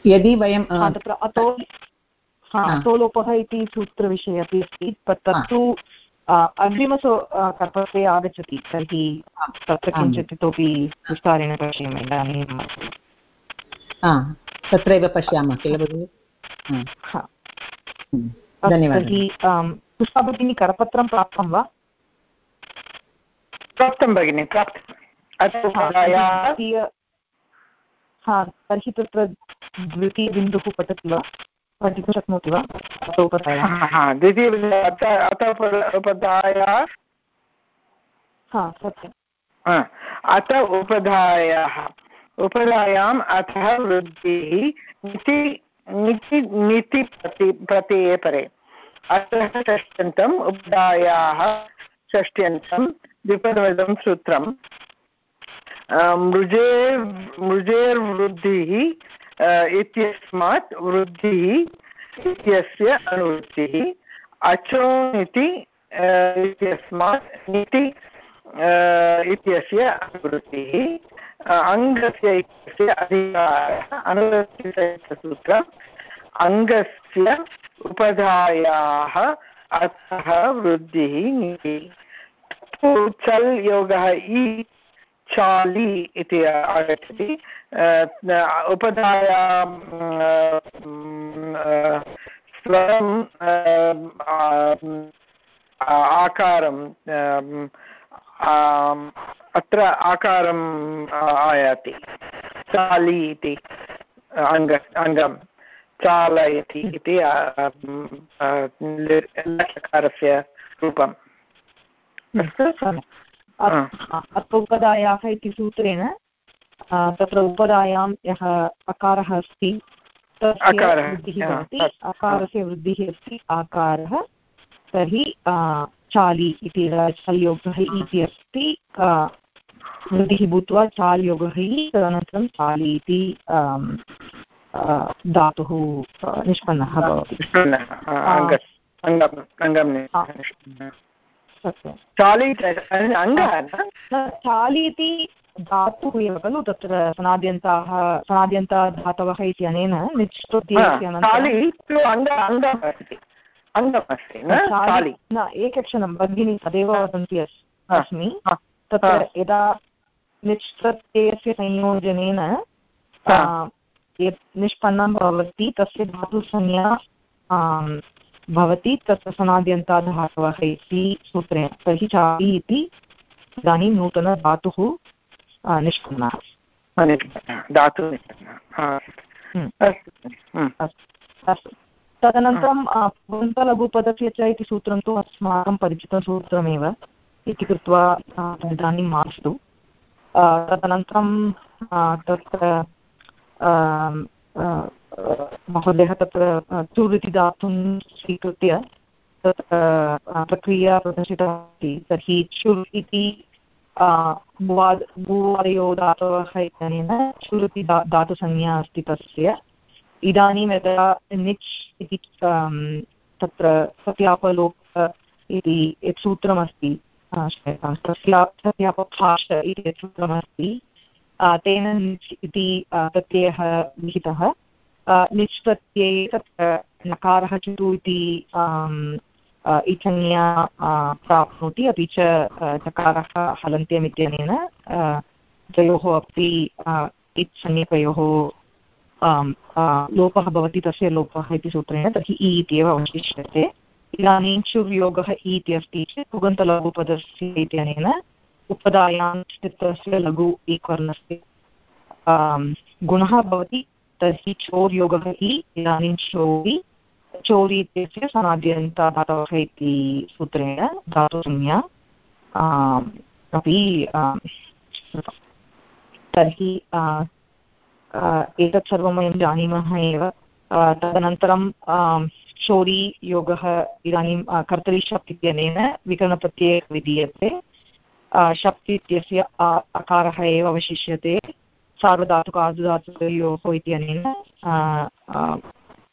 H: यदि वयं
A: तत्र अतो अतोलोपः इति सूत्रविषये अपि अस्ति तत्तु अग्रिमसो कर्पत्वे आगच्छति तर्हि तत्र किञ्चित् इतोपि विस्तारेण पश्यामः इदानीं।
H: तत्रैव पश्यामः किल भगिनि?
A: तर्हि पुष्पा भगिनी करपत्रं प्राप्तं वा?
E: प्राप्तं भगिनि प्राप्तं।
A: हा तर्हि तत्र द्वितीयबिन्दुः पठति वा? पठितुं शक्नोति वा?
E: उपधायाः।
A: हा सत्यम्।
E: अत उपधायाः। उपधायाम् अतः वृद्धिः इति निति निति प्रति प्रत्यये परे अतः षष्ट्यन्तम् उपधायाः षष्ट्यन्तं द्विपदमिदं सूत्रं मृजेर् मृजेर्वृद्धिः इत्यस्मात् वृद्धिः इत्यस्य अनुवृत्तिः। अचोनिति इत्यस्मात् निति इत्यस्य अनुवृत्तिः। अङ्गस्य इत्यस्य अधिकारः अनुवृत्तिसूत्रम् अङ्गस्य उपधायाः अतः वृद्धिः चल् योगः इ चालि इति आगच्छति। उपधायां स्वरं आकारं अत्र आकारम् आयाति। चालि इति अङ्ग अङ्गं चालयति इति लट्लकारस्य रूपम्।
A: अस्तु अतोपदायाः इति सूत्रेण तत्र उपधायां यः अकारः अस्तु, अकारस्य वृद्धिः अस्ति आकारः। तर्हि चालि इति चल्योगः इति अस्ति वृद्धिः भूत्वा चाल्योगः तदनन्तरं चालि इति धातुः निष्पन्नः भवति।
E: चालि
A: इति धातुः एव खलु तत्र सनाद्यन्ताः सनाद्यन्तधातवः इत्यनेन न? एकक्षणं भगिनी तदेव वदन्ती अस्मि। तत्र यदा निच् प्रत्ययस्य संयोजनेन यत् निष्पन्नं भवति तस्य धातुसंज्ञा भवति तत्र सनाद्यन्ताधातवः इति सूत्रेण। तर्हि चालि इति इदानीं नूतनधातुः निष्पन्नः।
E: धातुः
A: अस्तु। तदनन्तरं पुन्तलघुपदस्य च इति सूत्रं तु अस्माकं परिचितं सूत्रमेव इति कृत्वा इदानीं मास्तु। तदनन्तरं तत्र महोदयः तत्र चुर् इति धातुं स्वीकृत्य तत्र प्रक्रिया प्रदर्शितवती तर्हि चुर् इति भुवाद्, भूवादयो धातवः इत्यनेन चुर् इति धा धातुसंज्ञा अस्ति तस्य। इदानीं यदा निच् इति तत्र सत्यापलोक इति यत् सूत्रमस्ति तस्या सत्यापभाष इति यत् सूत्रमस्ति तेन निच् इति प्रत्ययः विहितः निच् प्रत्यये तत्र नकारः चुटु इति इत्संज्ञा प्राप्नोति। अपि च चकारः हलन्त्यम् इत्यनेन द्वयोः अपि इत्संज्ञकयोः लोपः भवति, तस्य लोपः इति सूत्रेण तर्हि इ इत्येव अवशिष्यते। इदानीं चुर्योगः इ इति अस्ति चेत् पुगन्तलघुपदस्य इत्यनेन उपदायां स्थितस्य लघु इक्वर्णस्य गुणः भवति, तर्हि चोर्योगः इ, इदानीं चोरि चोरि इत्यस्य सनाद्यन्ताधातवः इति सूत्रेण धातुसंज्ञा अपि तर्हि एतत् सर्वं वयं जानीमः एव। तदनन्तरं चोरी, योगः इदानीं कर्तरि शप् इत्यनेन विकरणप्रत्यये विधीयते। शप् इत्यस्य अकारः एव अवशिष्यते। सार्वधातुक आर्धधातुकयोः इत्यनेन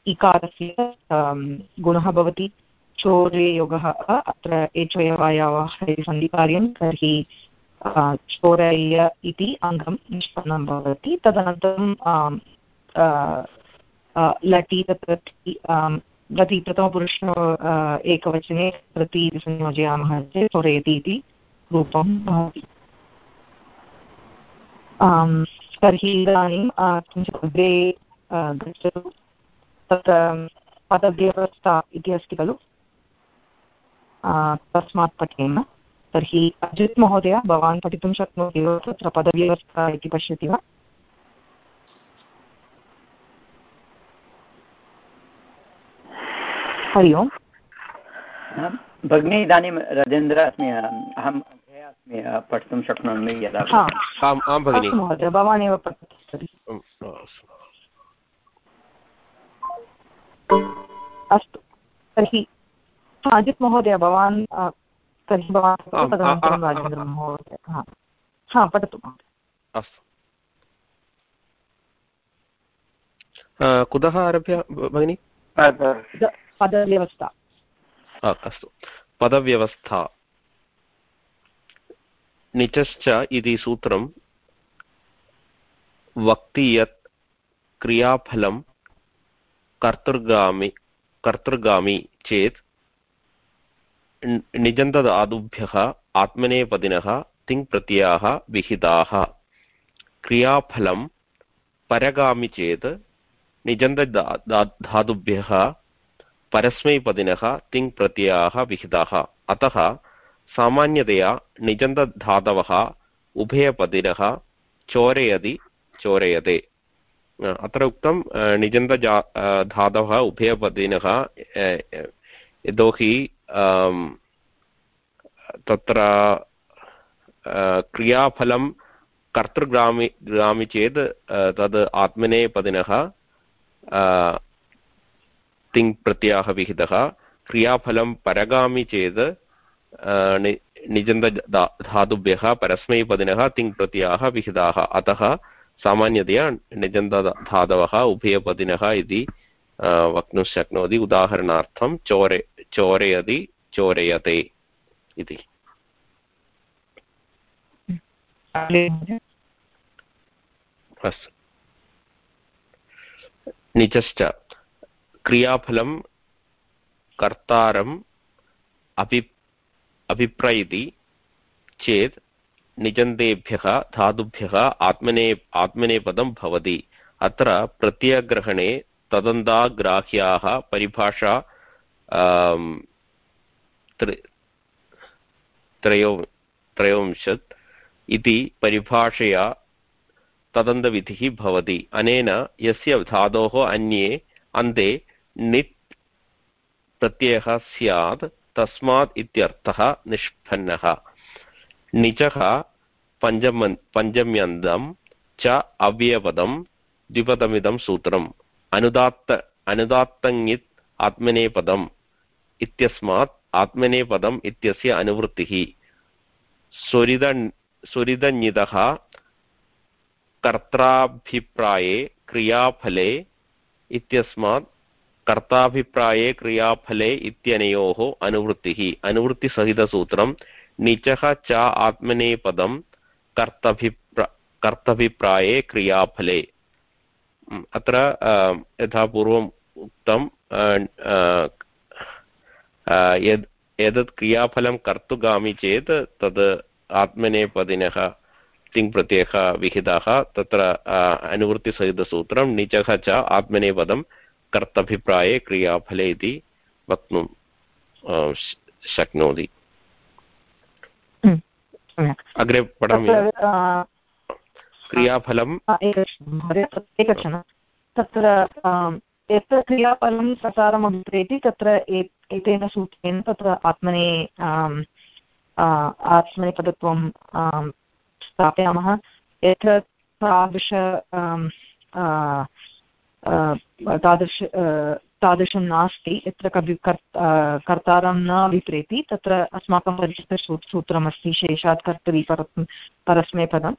A: इकारस्य गुणः भवति। चोरे योगः अत्र एचोयवायावः इति सन्धिकार्यं तर्हि चोरय्य इति अङ्गं निष्पन्नं भवति। तदनन्तरं लटि तत्र लटि प्रथमपुरुष एकवचने प्रति इति संयोजयामः चेत् चोरयति इति रूपं भवति। तर्हि इदानीं किञ्चित् अग्रे गच्छतु। तत्र पदव्यवस्था इति अस्ति खलु? तस्मात् पठेम। तर्हि अजित् महोदय भवान् पठितुं शक्नोति वा? तत्र पदव्यवस्था इति पश्यति वा? हरि ओम्।
F: भगिनी इदानीं राजेन्द्र अस्मि अहम् अस्मि पठितुं शक्नोमि यदा
A: महोदय भवान् एव पठति। अस्तु। तर्हि अजित् महोदय भवान् तर्हि भवान् तदनन्तरं राजेन्द्रमहोदय हा। पठतु महोदय।
D: अस्तु। कुतः आरभ्य भगिनि?
A: पदव्यवस्था।
D: अस्तु। पदव्यवस्था। निचश्च इति सूत्रं वक्ति यत् क्रियाफलं कर्तृगामि कर्तृगामि चेत् निजन्तदातुभ्यः आत्मनेपदिनः तिङ्प्रत्ययाः विहिताः। क्रियाफलं परगामि चेत् निजन्तधातुभ्यः परस्मैपदिनः तिङ्प्रत्ययाः विहिताः। अतः सामान्यतया निजन्तधातवः उभयपदिनः चोरयति, चोरयते। अत्र उक्तं निजन्तजा धातवः उभयपदिनः यतोहि तत्र क्रियाफलं कर्तृग्रामि, ग्रामि चेत् तद् आत्मनेपदिनः तिङ् प्रत्ययः विहितः। क्रियाफलं परगामि चेत् निजन्त धातुभ्यः परस्मैपदिनः तिङ् प्रत्ययाः विहिताः। अतः सामान्यतया निजन्तधातवः उभयपदिनः इति वक्तुं शक्नोति। उदाहरणार्थं चोरे, चोरयति, चोरयते इति। अस्तु। निचश्च। क्रियाफलं कर्तारम् अपि अभिप्रैति चेत् निजन्तेभ्यः धातुभ्यः आत्मने आत्मनेपदं भवति। अत्र प्रत्ययग्रहणे तदन्ताग्राह्याः परिभाषा त्रयो त्रयोविंशत् इति परिभाषया तदन्तविधिः भवति। अनेन यस्य धातोः अन्ये अन्ते नित् प्रत्ययः स्यात् तस्मात् इत्यर्थः निष्पन्नः। निचः पञ्चम पञ्चम्यन्तं च अव्ययपदं द्विपदमिदं सूत्रम्। अनुदात्त अनुदात्तङित् आत्मनेपदम् इत्यस्मात् आत्मनेपदम् इत्यस्य अनुवृत्तिः। स्वरिद स्वरिदञितः कर्त्राभिप्राये क्रियाफले इत्यस्मात् कर्ताभिप्राये क्रियाफले इत्यनयोः अनुवृत्तिः। अनुवृत्तिसहितसूत्रं निचः च आत्मनेपदं कर्तभिप्रा, कर्तभिप्राये क्रियाफले। अत्र यथा पूर्वम् उक्तं यद् एतत् क्रियाफलं कर्तुगामि चेत् तद् आत्मनेपदिनः, तिङ्प्रत्ययः विहितः। तत्र अनुवृत्तिसहितसूत्रं निचः च आत्मनेपदं कर्तभिप्राये क्रियाफले इति वक्तुं शक्नोति। अग्रे पठामि। क्रियाफलं
A: एकक्षणं तत्र यत् क्रियाफलं सकारम् अभिप्रेति तत्र एतेन सूत्रेण तत्र आत्मने आत्मनेपदत्वं स्थापयामः। यत्र तादृश तादृश तादृशं नास्ति, यत्र कवि कर्तारं न अभिप्रेति, तत्र अस्माकं परिचितसूत्रमस्ति, शेषात् कर्तरि पर परस्मैपदम्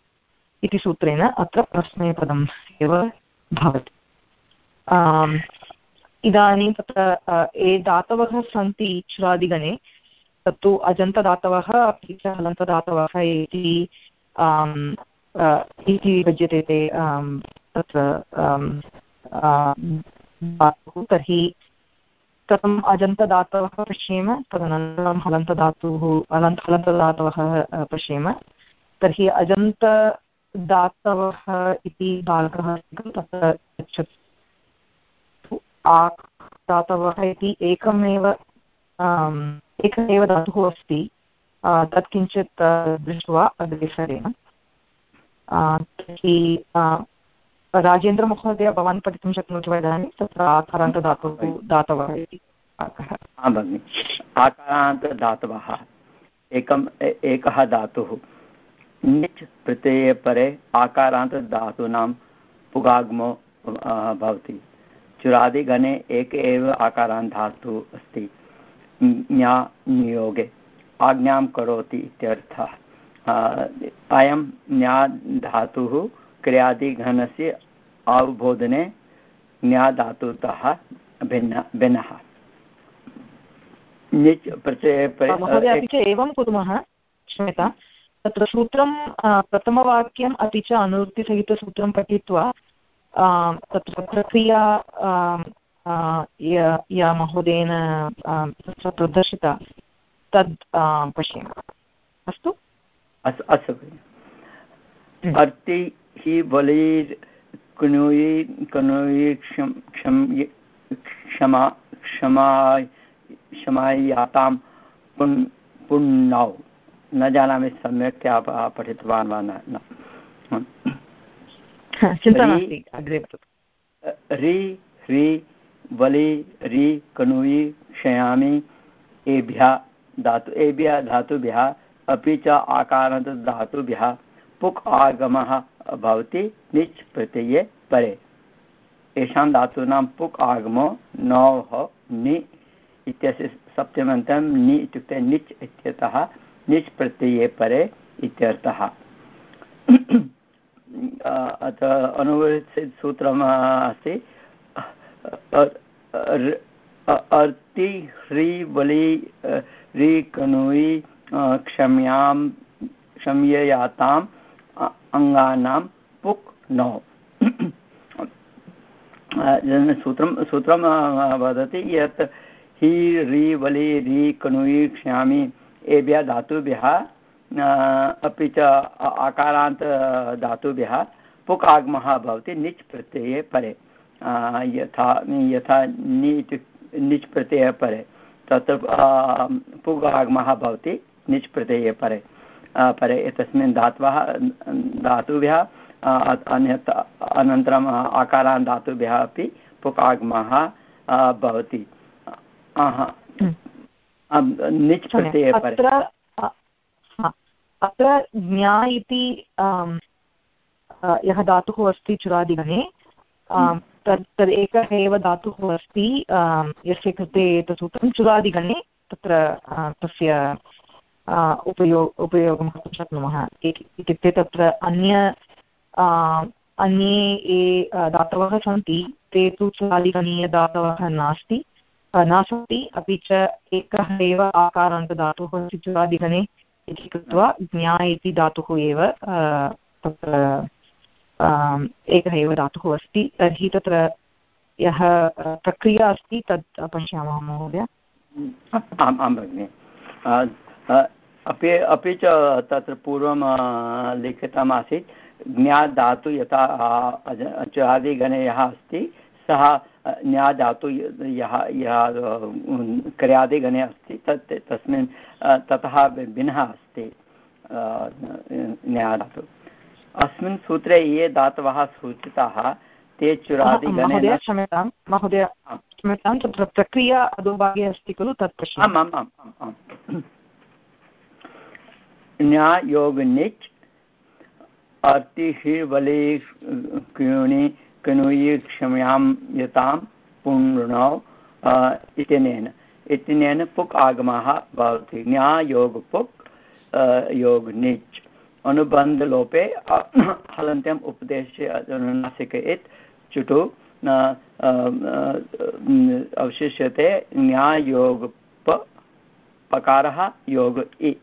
A: इति सूत्रेण अत्र परस्मैपदम् एव भवति। इदानीं तत्र ये दातवः सन्ति चुरादिगणे तत्तु अजन्तदातवः अपि च हलन्तदातवः इति इति विभज्यते ते तत्र तर्हि कथम् अजन्तदातवः पश्येम? तदनन्तरं हलन्तदातुः, हलन्त, हलन्तदातवः पश्येम। तर्हि अजन्तदातवः इति भागः तत्र गच्छतु। आक् दातवः इति एकमेव एकमेव धातुः अस्ति। तत् किञ्चित् दृष्ट्वा अग्रे सरेम तर्हि राजेन्द्रमहोदय भवान् पठितुं शक्नोति वा इदानीं? तत्र आकारान्तदातुः दातवः इति
I: आकारान्तदातवः एकम् एकः धातुः। निच् प्रत्यये परे आकारान्तधातूनां पुगाग्मो भवति। चुरादिगणे एक एव आकारान् धातुः अस्ति ज्ञा नियोगे। आज्ञां करोति इत्यर्थः। अयं ज्ञा धातुः क्रियादिघनस्य अवबोधने ज्ञाधातुतः भिन्न भिन्नः। निच्
A: प्रत्यये एवं कुर्मः क्षम्यता तत्र सूत्रं प्रथमवाक्यम् अपि च अनुवृत्तिसहितसूत्रं पठित्वा तत्र प्रक्रिया या महोदयेन तत्र प्रदर्शिता तद् पश्येम। अस्तु?
I: अस्तु। अर्ति हि बलिर् कुनुयि कनुयि क्षम क्षमा क्षमा क्षमायातां पुन् पुण्यौ न जानामि सम्यक् क्या पठितवान् वा न रि ह्रि बलि रि कनुयि क्षयामि एभ्यः धातु एभ्यः धातुभ्यः अपि च आकारान्तधातुभ्यः पुक् आगमः भवति निच् प्रत्यये परे। येषां धातूनां पुक् आगमो नौः नि इत्यस्य सप्तमन्तं नि इत्युक्ते निच् इत्यतः निच् प्रत्यये परे इत्यर्थः। अत्र अनुवर्तित सूत्रम् अस्ति अर्ति, ह्री बलि रि कनुयि क्षम्यां, क्षम्ययाताम् अङ्गानां पुक् नौ। सूत्रं सूत्रं वदति यत् हि, रि बलि रि कनुयि क्षामि एभ्यः धातुभ्यः अपि च आकारान्त धातुभ्यः पुक् आगमः भवति, निच् प्रत्यये परे। यथा यथा नि निच् प्रत्यये परे। तत्र पुग् आगमः भवति, निच् प्रत्यये परे। परे एतस्मिन् धात्वः धातुभ्यः अन्यत् अनन्तरम् आकारान् धातुभ्यः अपि पुक् आगमः भवति। निच् प्रत्यये परे।
A: अत्र ज्ञा इति यः धातुः अस्ति चुरादिगणे तद् तद् एकः एव धातुः अस्ति यस्य कृते एतत् सूत्रं चुरादिगणे तत्र तस्य उपयोग उपयोगं कर्तुं शक्नुमः। इत्युक्ते तत्र अन्य अन्ये ये दातवः सन्ति, ते तु चुरादिगणीयदातवः नास्ति न सन्ति अपि च एकः एव आकारान्तदातुः अस्ति चुरादिगणे इति कृत्वा ज्ञा इति धातुः एव तत्र एकः एव धातुः अस्ति। तर्हि तत्र यः प्रक्रिया अस्ति, तत् पश्यामः महोदय।
I: आम् आं भगिनि अपि अपि च तत्र पूर्वं लिखितमासीत् ज्ञाधातु यथा चादिगणे यः अस्ति सः न्याधातु यः यः क्रियादिगणे अस्ति तत् तस्मिन् ततः भिन्नः अस्ति न्याधातु अस्मिन् सूत्रे ये धातवः सूचिताः ते चुरादिगणे
A: क्षम्यतां महोदय क्षम्यतां तत्र प्रक्रिया अधोभागे अस्ति खलु तत्
I: आम् आम् आम् आम्। आम् न्यायोगनिच् अर्तिः बले क्यूणि कनुयि क्षम्यां यतां पुण्णौ इत्यनेन। इत्यनेन पुक् आगमः भवति न्यायोग पुक् योग निच् अनुबन्धलोपे हलन्त्यम् उपदेशे अनुनासिक इत् चुटु अवशिष्यते न्यायोग पकारः योग इ।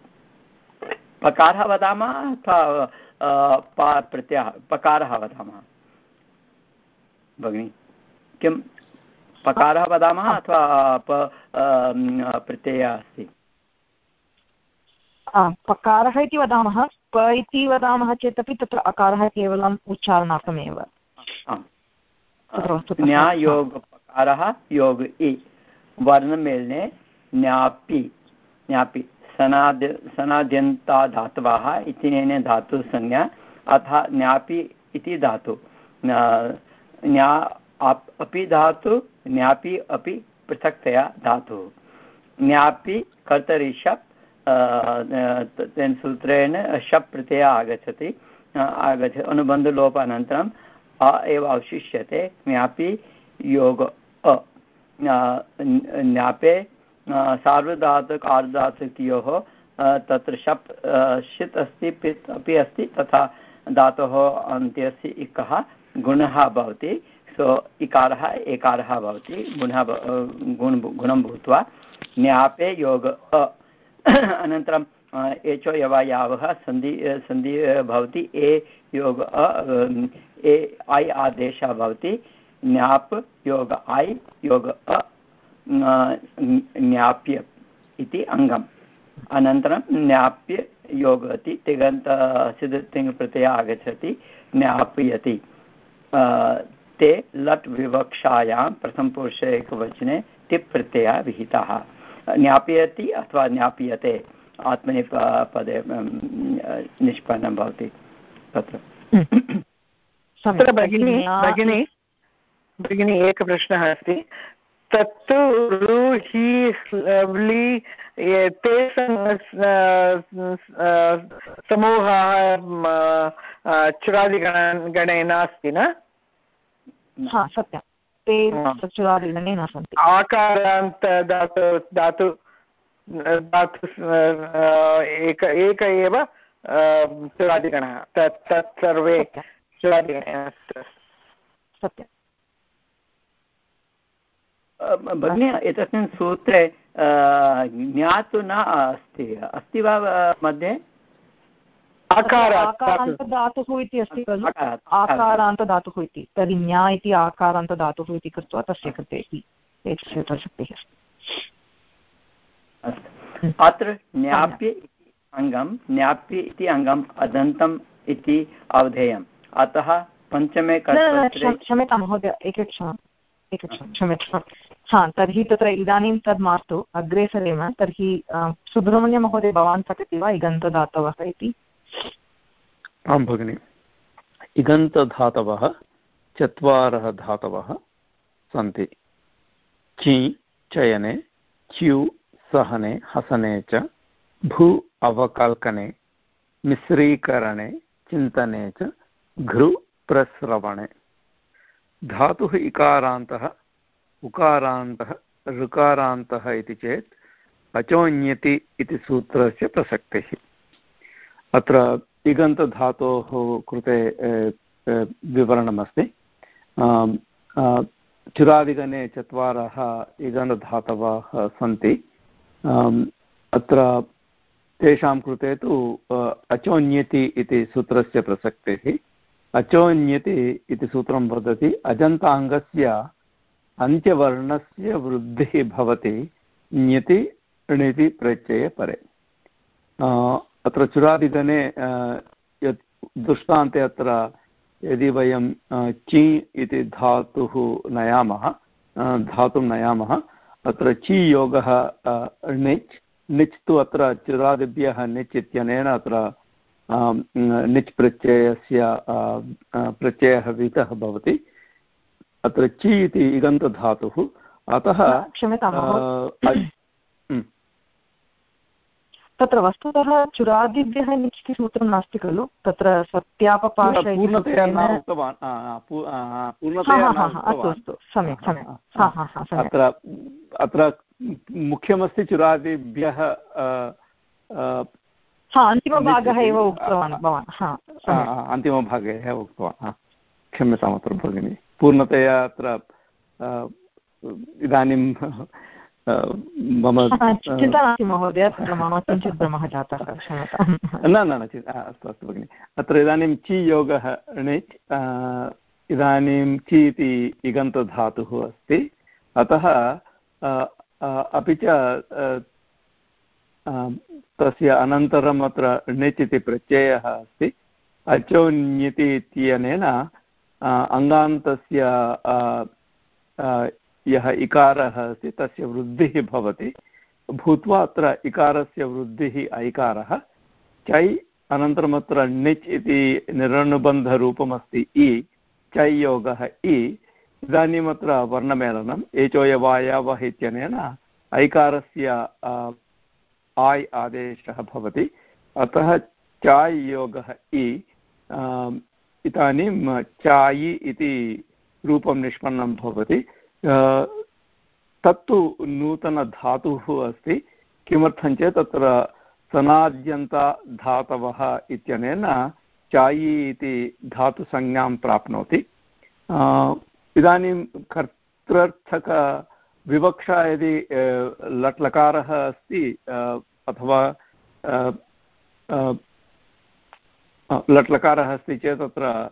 I: पकारः वदामः अथवा प्रत्ययः पकारः वदामः? भगिनि किं? पकारः वदामः अथवा प्रत्ययः अस्ति?
A: पकारः इति वदामः प इति वदामः चेदपि तत्र अकारः केवलम् उच्चारणार्थमेव।
I: न्यायोगपकारः योग इ वर्णमेलने ज्ञापि ज्ञापि सनाद्य सनाद्यन्ता धातवः इत्यनेन धातुसंज्ञा अथ ज्ञापि इति धातु। न्या अपि धातु न्यापि अपि पृथक्तया धातुः। न्यापि कर्तरि शप् तेन सूत्रेण शप् प्रत्ययः आगच्छति आगच्छति अनुबन्धलोपानन्तरम् अ एव अवशिष्यते। ज्ञापि योग, अ ज्ञापे सार्वधातुक आर्धातुकयोः तत्र शप् षित् अस्ति, पित् अपि अस्ति, तथा धातोः अन्त्यस्य इकः गुणः भवति। सो, इकारः, एकारः भवति। गुणः गुण, गुणं भूत्वा ज्ञापे योग अनन्तरं एचो यवायावः सन्धि सन्धि भवति। ए योग, अ ए, ऐ आदेशः भवति। ज्ञाप् योग ऐ, योग अ। ज्ञाप्य इति अङ्गम् अनन्तरं ज्ञाप्य योग इति तिङन्त सिद्धतिङ्प्रत्ययः आगच्छति ज्ञापयति ते लट् विवक्षायां प्रथमपुरुषे एकवचने टिप् प्रत्ययः विहितः ज्ञापयति अथवा ज्ञापीयते आत्मनि पदे निष्पन्नं भवति तत्र
E: तत्र भगिनी भगिनी भगिनी एकः प्रश्नः अस्ति तत्तु रुहि ह्ली ते समूहः चुरादिगण गणे नास्ति न?
A: हा सत्यं। ते चुरादिगणे न सन्ति।
E: आकारान्त धातु धातु धातु एक एक एव चुरादिगणः। तत् तत् सर्वे चुरादिगणे
A: सत्यम्
I: भगिनी एतस्मिन् सूत्रे ज्ञातु न अस्ति। अस्ति वा मध्ये?
A: आकारान्तधातुः इति अस्ति खलु। आकारान्तधातुः इति। तर्हि ज्ञा इति आकारान्तधातुः इति कृत्वा तस्य कृते अपि एतस्य प्रसक्तिः
I: अस्ति। अत्र ज्ञाप्य इति अङ्गं ज्ञाप्य इति अङ्गम् अदन्तम् इति अवधेयम्। अतः पञ्चमे
A: क्षम्यतां महोदय एकक्षणम् एकक्षणं क्षम्यतां हा, तर्हि तत्र इदानीं तद् मास्तु, अग्रे सरेम तर्हि सुब्रह्मण्यमहोदय भवान् पठति वा इगन्तदातवः इति?
B: आं भगिनि। इगन्तधातवः चत्वारः धातवः सन्ति। चि, चयने, च्यु, सहने, हसने च, भू, अवकल्कने, मिश्रीकरणे, चिन्तने च, घृ, प्रस्रवणे। धातुः इकारान्तः, उकारान्तः, ऋकारान्तः इति चेत् अचोन्यति इति सूत्रस्य प्रसक्तिः। अत्र इगन्तधातोः कृते विवरणमस्ति। चुरादिगणे चत्वारः इगन्तधातवः सन्ति। अत्र तेषां कृते तु अचोन्यति इति सूत्रस्य प्रसक्तिः। अचोन्यति इति सूत्रं वदति। अजन्ताङ्गस्य अन्त्यवर्णस्य वृद्धिः भवति। ण्यति, णिति, प्रत्यये परे। अत्र चुरादिगणे यत् दृष्टान्ते अत्र यदि वयं चि इति धातुः नयामः धातुं नयामः, अत्र चि योगः णिच्। णिच् तु अत्र चुरादिभ्यः णिच् इत्यनेन अत्र निच् प्रत्ययस्य प्रत्ययः विहितः भवति। अत्र चि इति इगन्तधातुः। अतः
A: क्षम्यतां तत्र वस्तुतः चुरादिभ्यः निच् सूत्रं नास्ति खलु? तत्र सत्यापपाश अस्तु अस्तु। सम्यक् सम्यक्।
B: अत्र अत्र मुख्यमस्ति चुरादिभ्यः
A: अन्तिमभागः एव उक्तवान् भवान्.
B: अन्तिमभागे एव उक्तवान् क्षम्यताम् अत्र भगिनि। पूर्णतया अत्र इदानीं मम
A: चिन्ता नास्ति महोदय तत्र मम किञ्चित् भ्रमः जातः
B: न न न अस्तु अस्तु भगिनि। अत्र इदानीं चि योगः णिच् इदानीं चि इति इगन्तधातुः अस्ति। अतः अपि च तस्य अनन्तरम् अत्र णिच् इति प्रत्ययः अस्ति। अचोन्यति इत्यनेन अङ्गान्तस्य यः इकारः अस्ति, तस्य वृद्धिः भवति। भूत्वा अत्र इकारस्य वृद्धिः ऐकारः। चै अनन्तरम् अत्र णिच् इति निरनुबन्धरूपमस्ति इ, चै योगः इ। इदानीम् अत्र वर्णमेलनम्, एचोयवायावः इत्यनेन ऐकारस्य आय् आदेशः भवति। अतः चाय् योगः इ इदानीं चायि इति रूपं निष्पन्नं भवति। तत्तु नूतनधातुः अस्ति। किमर्थं चेत् तत्र सनाद्यन्तधातवः इत्यनेन चायि इति धातुसंज्ञां प्राप्नोति। इदानीं कर्तृर्थक विवक्षा यदि लट् लकारः अस्ति अथवा लट् लकारः अस्ति चेत् तत्र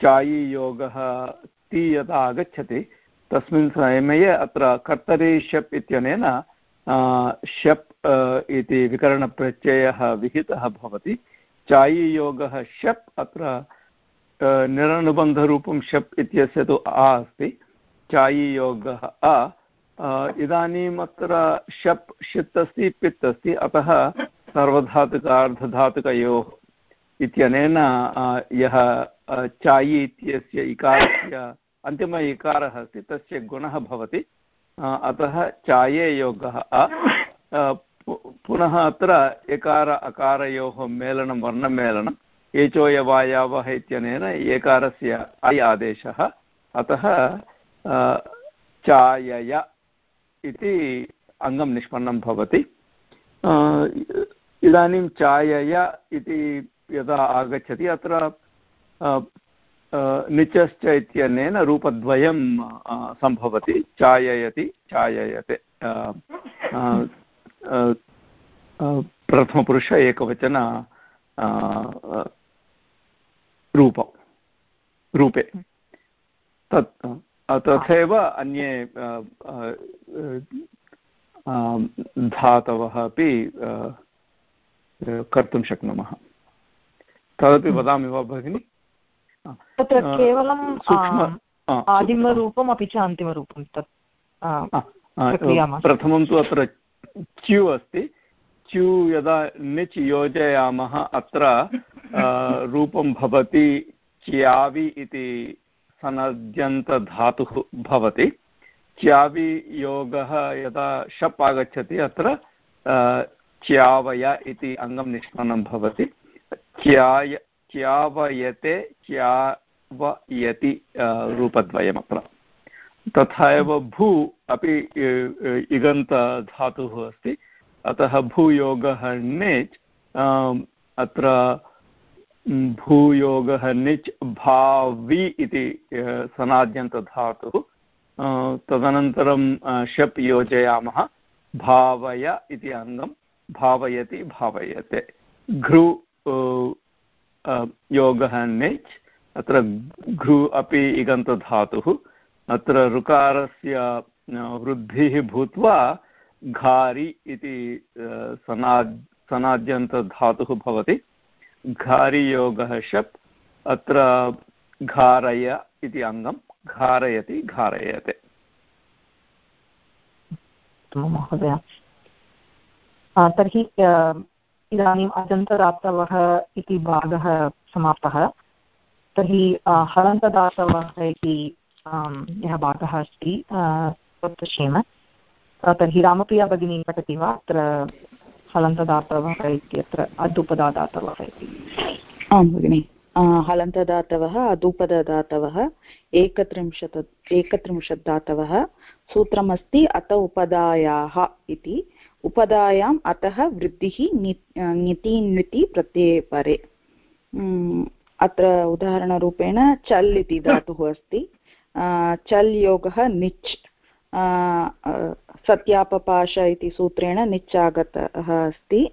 B: चायि योगः ति यदा आगच्छति, तस्मिन् समये अत्र कर्तरि शप् इत्यनेन शप् इति विकरणप्रत्ययः विहितः भवति। चायि योगः शप् अत्र निरनुबन्धरूपं शप् इत्यस्य तु आ अस्ति। चायियोगः। अ इदानीम् अत्र शप् षित् अस्ति पित् अस्ति अतः सर्वधातुक अर्धधातुकयोः इत्यनेन यः चायि इत्यस्य इकारस्य, अन्तिम इकारः अस्ति, तस्य गुणः भवति। अतः चाये योगः पुनः अत्र एकार, अकारयोः मेलनं, वर्णमेलनं, एचोयवायावः इत्यनेन एकारस्य ऐ आदेशः। अतः चायय इति अङ्गं निष्पन्नं भवति। इदानीं चायय इति यदा आगच्छति, अत्र निचश्च इत्यनेन रूपद्वयं सम्भवति। चाययति, चाययते। प्रथमपुरुष एकवचन रूपं, रूपे। तत् तथैव अन्ये धातवः अपि कर्तुं शक्नुमः। तदपि वदामि वा भगिनि?
A: तत्र केवलं आदिमरूपम् अपि च अन्तिमरूपं तत्
B: प्रथमं तु अत्र च्यु अस्ति। च्यु यदा निच् योजयामः अत्र रूपं भवति च्यावि इति सनद्यन्तधातुः भवति। च्यावि योगः यदा शप् आगच्छति, अत्र च्यावय इति अङ्गं निष्पन्नं भवति। च्याय, च्यावयते, च्यावयति रूपद्वयमत्र। तथा एव भू अपि इगन्तधातुः अस्ति। अतः भूयोगः निच् अत्र भूयोगः निच् भावि इति सनाद्यन्तधातुः तदनन्तरं शप् योजयामः, भावय इति अङ्गं, भावयति, भावयते। घृ योगः निच्, अत्र घृ अपि इगन्तधातुः, अत्र ऋकारस्य वृद्धिः भूत्वा घारि इति सनाद्, सनाद्यन्तधातुः भवति। घारियोगः शप् अत्र घारय इति अङ्गं घारयति, घारयते।
A: महोदय। तर्हि इदानीम् अजन्तदातवः इति भागः समाप्तः। तर्हि हलन्तदातवः इति यः भागः अस्ति तत् पश्येम तर्हि रामप्रिया भगिनी पठति वा? अत्र हलन्तदातवः इत्यत्र अदुपदादातवः इति।
C: आं भगिनि हलन्तदातवः, अदुपददातवः, एकत्रिंशत् एकत्रिंशत् दातवः सूत्रमस्ति अत उपदायाः इति। उपदायाम् अतः वृद्धिः ङिति ङिति प्रत्यये परे। अत्र उदाहरणरूपेण चल् इति धातुः अस्ति। चल् योगः निच्। सत्यापपाश इति सूत्रेण निच् आगतः अस्ति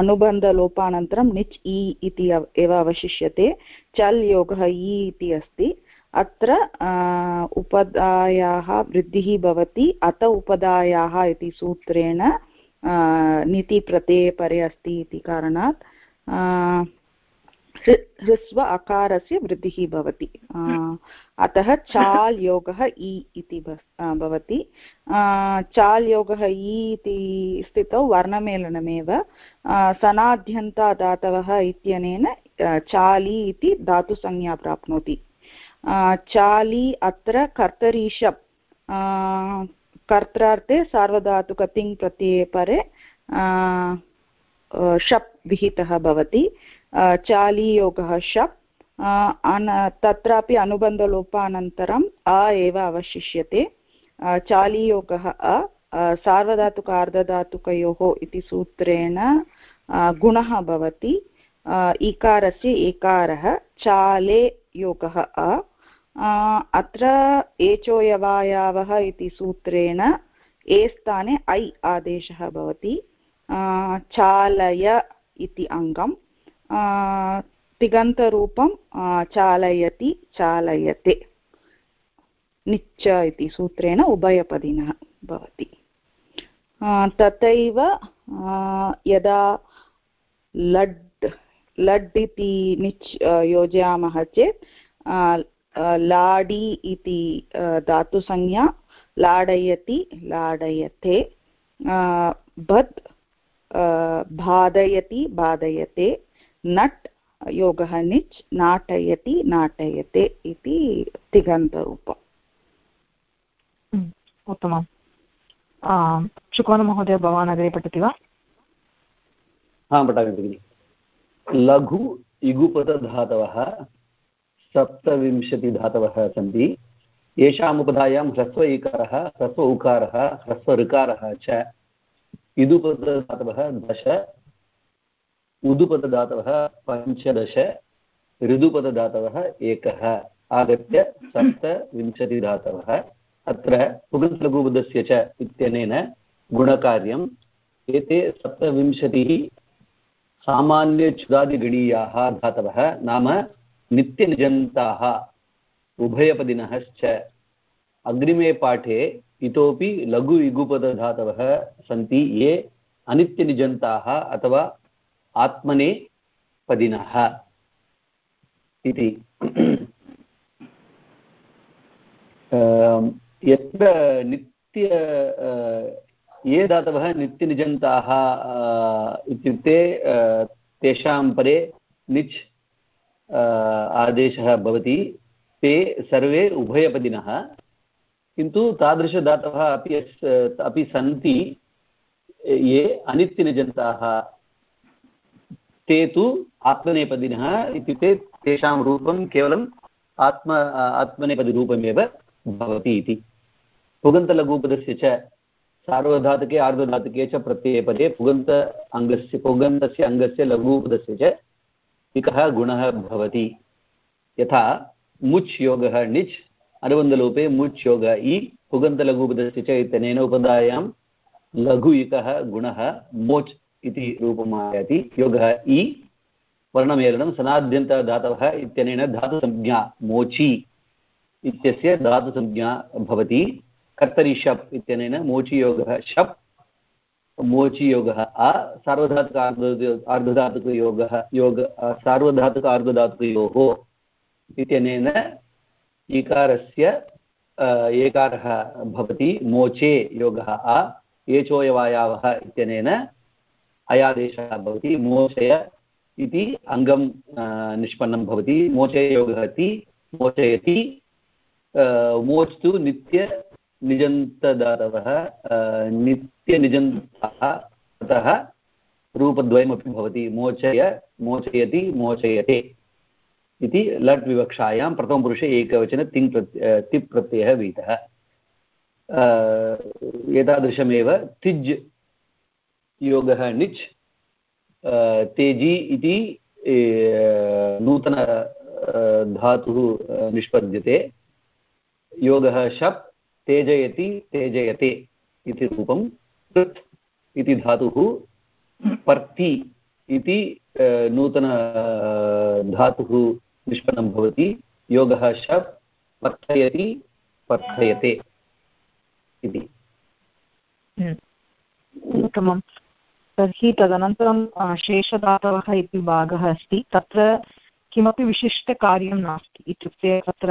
C: अनुबन्धलोपानन्तरं निच् इ इति एव अवशिष्यते। चल् योगः इ इति अस्ति। अत्र उपदायाः वृद्धिः भवति। अत उपदायाः इति सूत्रेण नीतिप्रत्यये परे अस्ति इति कारणात्। ह्रस्व अकारस्य वृद्धिः भवति। अतः चाल् योगः इ इति भवति। चाल् योगः इ इति स्थितौ वर्णमेलनमेव। सनाद्यन्तादातवः इत्यनेन चालि इति धातुसंज्ञा प्राप्नोति। चालि अत्र कर्तरीशप् कर्त्रार्थे सार्वधातुकतिङ् प्रत्यये परे शप् विहितः भवति। चालीयोगः शप् तत्रापि अनुबन्धलोपानन्तरम् अ एव अवशिष्यते। चालीयोगः अ सार्वधातुक अर्धधातुकयोः इति सूत्रेण गुणः भवति। इकारस्य एकारः, चाले योगः अ। अत्र एचोयवायावः इति सूत्रेण ए स्थाने ऐ आदेशः भवति। चालय इति अङ्गं तिगन्तरूपं चालयति, चालयते। निच्च इति सूत्रेण उभयपदिनः भवति। तथैव यदा लड् लड् इति निच् योजयामः चेत् लाडि इति धातुसंज्ञा, लाडयति, लाडयते। बद् बाधयति बाधयते नट् योगः निच् नाटयति नाटयते इति तिगन्तरूपम्
A: उत्तमम्। शुकवनमहोदय भवान् अग्रे पठति वा?
F: हा पठामि भगिनि। लघु इगुपतधातवः सप्तविंशतिधातवः सन्ति। येषाम् उपधायां ह्रस्व इकारः ह्रस्व उकारः ह्रस्व ऋकारः च। इदुपदधातवः दश उदुपदधातवः पञ्चदश ऋदुपदधातवः एकः। आगत्य सप्तविंशतिधातवः अत्र पुगन्तलघुबुधस्य च इत्यनेन गुणकार्यम्। एते सप्तविंशतिः सामान्यचुरादिगणीयाः धातवः। नाम नित्यनिजन्ताः, उभयपदिनश्च। अग्रिमे पाठे इतोपि लघु इगुपदधातवः सन्ति। ये अनित्यनिजन्ताः अथवा आत्मने पदिनः इति। यत्र नित्य ये धातवः नित्यनिजन्ताः इत्युक्ते तेषां परे निच् आदेशः भवति, ते सर्वे उभयपदिनः। किन्तु तादृशधातवः अपि अपि सन्ति, ये अनित्यनिजन्ताः। ते तु आत्मनेपदिनः इत्युक्ते तेषां रूपं केवलम् आत्म, आत्मनेपदिरूपमेव भवति इति। पुगन्तलघुपदस्य च सार्वधातुके, आर्धधातुके च प्रत्ययपदे पुगन्त अङ्गस्य, पुगन्तस्य अङ्गस्य लघुपदस्य च इकः गुणः भवति। यथा मुच् योगः णिच् अनुबन्धलोपे मुच् योग इ, पुगन्तलघुपदस्य च इत्यनेन उपधायां लघु इकः गुणः मोच्। इति रूपम् आयाति योगः इ वर्णमेलनं सनाद्यन्तधातवः इत्यनेन धातुसंज्ञा मोचि इत्यस्य धातुसंज्ञा भवति। कर्तरि शप् इत्यनेन मोचियोगः शप्, मोचियोगः अ, सार्वधातुक आर्धधातुकयोगः योग सार्वधातुक आर्धधातुकयोः इत्यनेन इकारस्य एकारः भवति। मोचे योगः अ, एचोयवायावः इत्यनेन अयादेशः भवति, मोचय इति अङ्गं निष्पन्नं भवति मोचययोगः इति मोचयति मोच् तु नित्य निजन्तदातवः नित्यनिजन्तः अतः रूपद्वयमपि भवति, मोचय, मोचयति, मोचयते इति लट् विवक्षायां प्रथमपुरुषे एकवचन तिङ् प्रत्य तिप् प्रत्ययः विहितः। एतादृशमेव तिज् योगः णिच् तेजि इति नूतन धातुः निष्पद्यते। योगः शप्, तेजयति, तेजयते इति रूपं, कृत् इति धातुः, पर्ति इति नूतन धातुः निष्पन्नं भवति। योगः शप्, पर्थयति, पर्थयते इति।
A: उत्तमं तर्हि तदनन्तरं शेषधातवः इति भागः अस्ति। तत्र किमपि विशिष्टकार्यं नास्ति। इत्युक्ते तत्र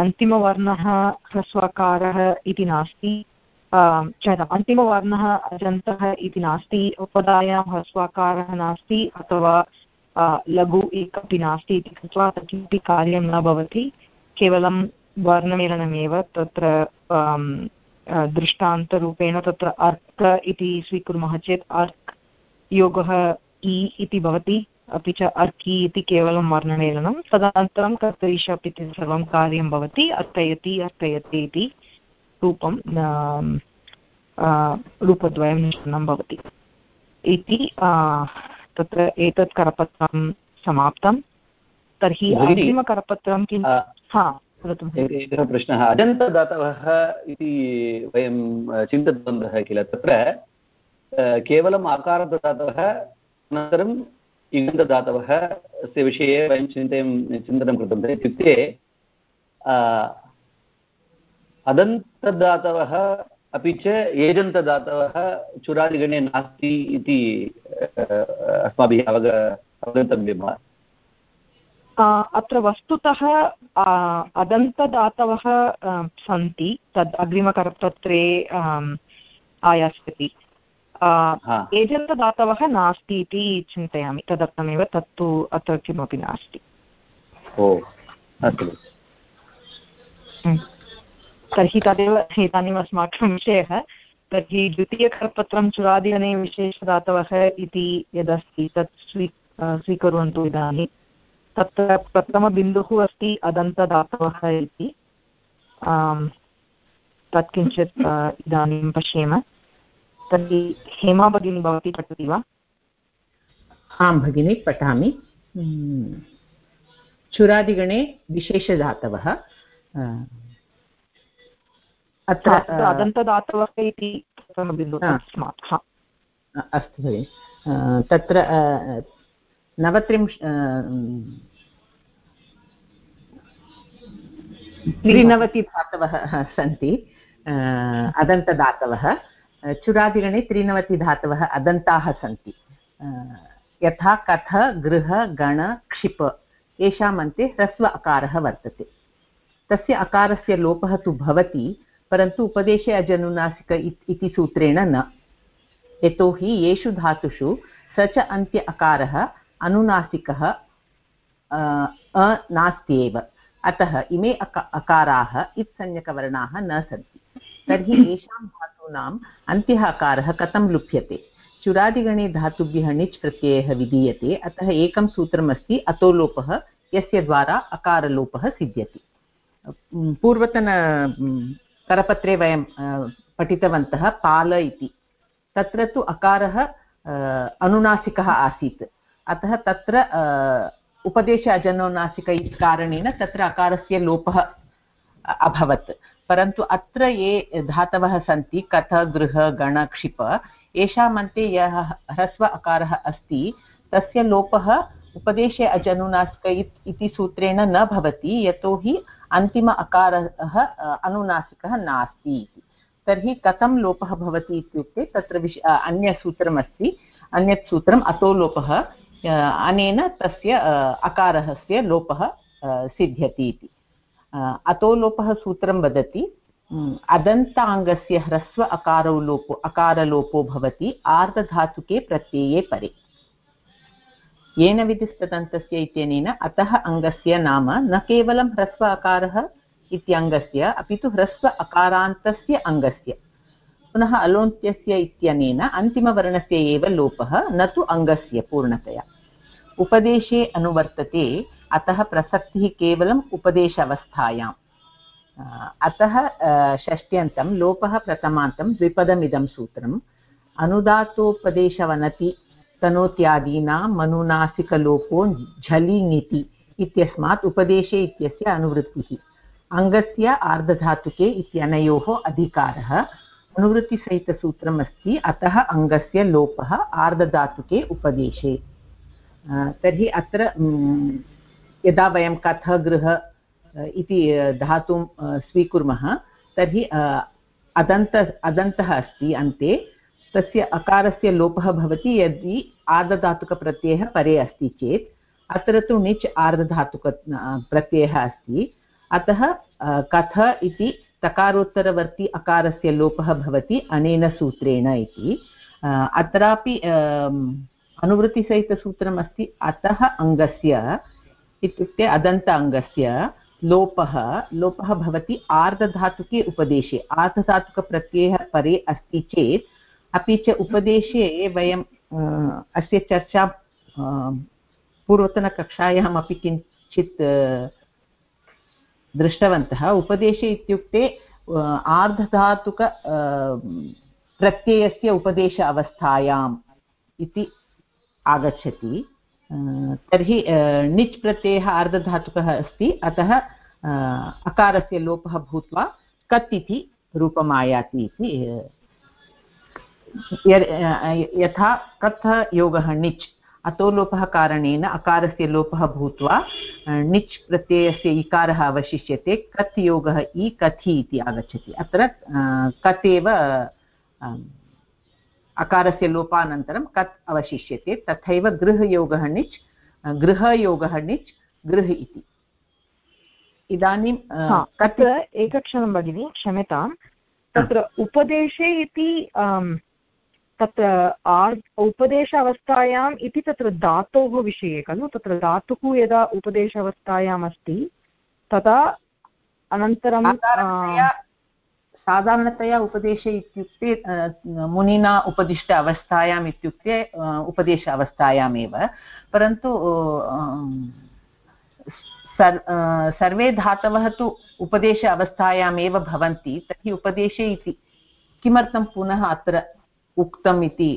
A: अन्तिमवर्णः ह्रस्वकारः इति नास्ति। क्षम्यताम् अन्तिमवर्णः अजन्तः इति नास्ति। उपदायां ह्रस्वाकारः नास्ति अथवा लघु एकपि नास्ति इति कृत्वा तत् किमपि कार्यं न भवति। केवलं वर्णमेलनमेव तत्र दृष्टान्तरूपेण तत्र अर्क इति स्वीकुर्मः चेत् अर्क् योगः इ इति भवति अपि च अर्की इति केवलं वर्णमेलनं। तदनन्तरं कर्तरिशप् इति सर्वं कार्यं भवति अर्थयति अर्थयति इति रूपं रूपद्वयं निष्पन्नं भवति। इति तत्र एतत् करपत्रं समाप्तं। तर्हि अग्रिमकरपत्रं किं? हा
F: एकः प्रश्नः अजन्तदातवः इति वयं चिन्तितवन्तः किल तत्र? केवलम् आकारदातवः, अनन्तरं इगन्तदातवः अस्य विषये वयं चिन्तयं, चिन्तनं कृतवन्तः इत्युक्ते अदन्तदातवः अपि च एजन्तदातवः चुरादिगणे नास्ति इति अस्माभिः अवग अवगन्तव्यं वा?
A: अत्र वस्तुतः अदन्तदातवः सन्ति, तद् अग्रिमकरपत्रे आयास्यति। एजन्तदातवः नास्ति इति चिन्तयामि तदर्थमेव तत्तु अत्र किमपि नास्ति।
F: ओ अस्तु।
A: तर्हि तदेव इदानीम् अस्माकं विषयः। तर्हि द्वितीयकरपत्रं चुरादिगणे विशेषदातवः इति यदस्ति तत् स्वी स्वीकुर्वन्तु इदानीं। तत्र प्रथमबिन्दुः अस्ति अदन्तदातवः इति। तत् किञ्चित् इदानीं पश्येम। तर्हि हेमा भगिनी भवती पठति वा?
H: आं भगिनी पठामि। चुरादिगणे विशेषदातवः।
A: अत्र अदन्तदातवः इति
H: अस्तु भगिनि। तत्र नवत्रिंश त्रिनवतिधातवः सन्ति। अदन्तदातवः। चुरादिगणे त्रिनवतिधातवः अदन्ताः सन्ति। यथा कथ, गृह, गण, क्षिप येषाम् अन्ते ह्रस्व अकारः वर्तते। तस्य अकारस्य लोपः तु भवति, परन्तु उपदेशे अजनुनासिक इति सूत्रेण न। यतोहि येषु धातुषु स च अन्त्य अकारः अनुनासिकः नास्त्येव अतः इमे अक, अकाराः, इत्संज्ञकवर्णाः न सन्ति। तर्हि येषां धातूनाम् अन्त्यः अकारः कथं लुप्यते? चुरादिगणे धातुभ्यः णिच् प्रत्ययः विधीयते, अतः एकं सूत्रमस्ति, अतोलोपः, यस्य द्वारा अकारलोपः सिद्ध्यति। पूर्वतन करपत्रे वयं पठितवन्तः पाल इति। तत्र तु अकारः अनुनासिकः आसीत्। अतः तत्र उपदेश अजनोनासिक कारणेन तत्र अकारस्य लोपः अभवत्। परन्तु अत्र ये धातवः सन्ति, कथ, गृह, गण, क्षिप येषाम् अन्ते यः ह्रस्व अकारः अस्ति, तस्य लोपः उपदेशे अजनुनासिक इति सूत्रेण न भवति, यतोहि अन्तिम अकारः अनुनासिकः नास्ति इति। तर्हि कथं लोपः भवति इत्युक्ते तत्र विश अन्यसूत्रमस्ति, अन्यत् सूत्रम् अतो लोपः अनेन तस्य अकारस्य लोपः सिद्ध्यति इति। अतो लोपः सूत्रं वदति अदन्ताङ्गस्य ह्रस्व अकारौ लोपो, अकारलोपो भवति आर्धधातुके प्रत्यये परे। येन विधिस्तदन्तस्य इत्यनेन अतः अङ्गस्य नाम न केवलं ह्रस्व अकारः इत्यङ्गस्य अपि तु ह्रस्व अकारान्तस्य अङ्गस्य। पुनः अलोन्त्यस्य इत्यनेन अन्तिमवर्णस्य एव लोपः, न तु अङ्गस्य पूर्णतया। उपदेशे अनुवर्तते अतः प्रसक्तिः केवलम् उपदेशावस्थायाम्। अतः षष्ट्यन्तं, लोपः प्रथमान्तं, द्विपदमिदं सूत्रम्। अनुदातोपदेशवनति, तनोत्यादीनां, मनुनासिकलोपो, झलिनिति इत्यस्मात् उपदेशे इत्यस्य अनुवृत्तिः। अङ्गस्य आर्धधातुके इत्यनयोः अधिकारः। अनुवृत्तिसहितसूत्रम् अस्ति, अतः अङ्गस्य लोपः आर्धधातुके उपदेशे। तर्हि अत्र यदा वयं कथ गृह इति धातुं स्वीकुर्मः, तर्हि अदन्त, अदन्तः अस्ति अन्ते। तस्य अकारस्य लोपः भवति यदि आर्धधातुकप्रत्ययः परे अस्ति चेत्। अत्र तु णिच् आर्धधातुक प्रत्ययः अस्ति। अतः कथ इति तकारोत्तरवर्ति अकारस्य लोपः भवति अनेन सूत्रेण इति। अत्रापि अनुवृत्तिसहितसूत्रम् अस्ति अतः अङ्गस्य इत्युक्ते अदन्त अङ्गस्य लोपः लोपः भवति आर्धधातुके उपदेशे। आर्धधातुकप्रत्ययः परे अस्ति चेत् अपि च उपदेशे वयं अस्य चर्चा पूर्वतनकक्षायामपि किञ्चित् दृष्टवन्तः। उपदेशे इत्युक्ते आर्धधातुक प्रत्ययस्य उपदेश अवस्थायाम् इति आगच्छति। तर्हि णिच् प्रत्ययः आर्धधातुकः अस्ति। अतः अकारस्य लोपः भूत्वा कत् इति रूपम् आयाति इति यथा कथ योगः णिच्। अतो लोपः कारणेन अकारस्य लोपः भूत्वा णिच् प्रत्ययस्य इकारः अवशिष्यते कत् योगः इ कथि इति आगच्छति। अत्र कत् एव अकारस्य लोपानन्तरं कत् अवशिष्यते तथैव गृहयोगः णिच् गृहयोगः णिच् गृह इति। इदानीं
A: तत्र एकक्षणं भगिनि क्षम्यतां। तत्र उपदेशे इति तत्र आर् उपदेश अवस्थायाम् इति तत्र धातोः विषये खलु तत्र धातुः यदा उपदेश अस्ति तदा अनन्तरं
H: साधारणतया उपदेशे इत्युक्ते मुनिना उपदिष्ट अवस्थायाम् इत्युक्ते उपदेश अवस्थायामेव। परन्तु सर्वे धातवः तु उपदेश अवस्थायामेव भवन्ति, तर्हि उपदेशे इति किमर्थं पुनः अत्र उक्तम् इति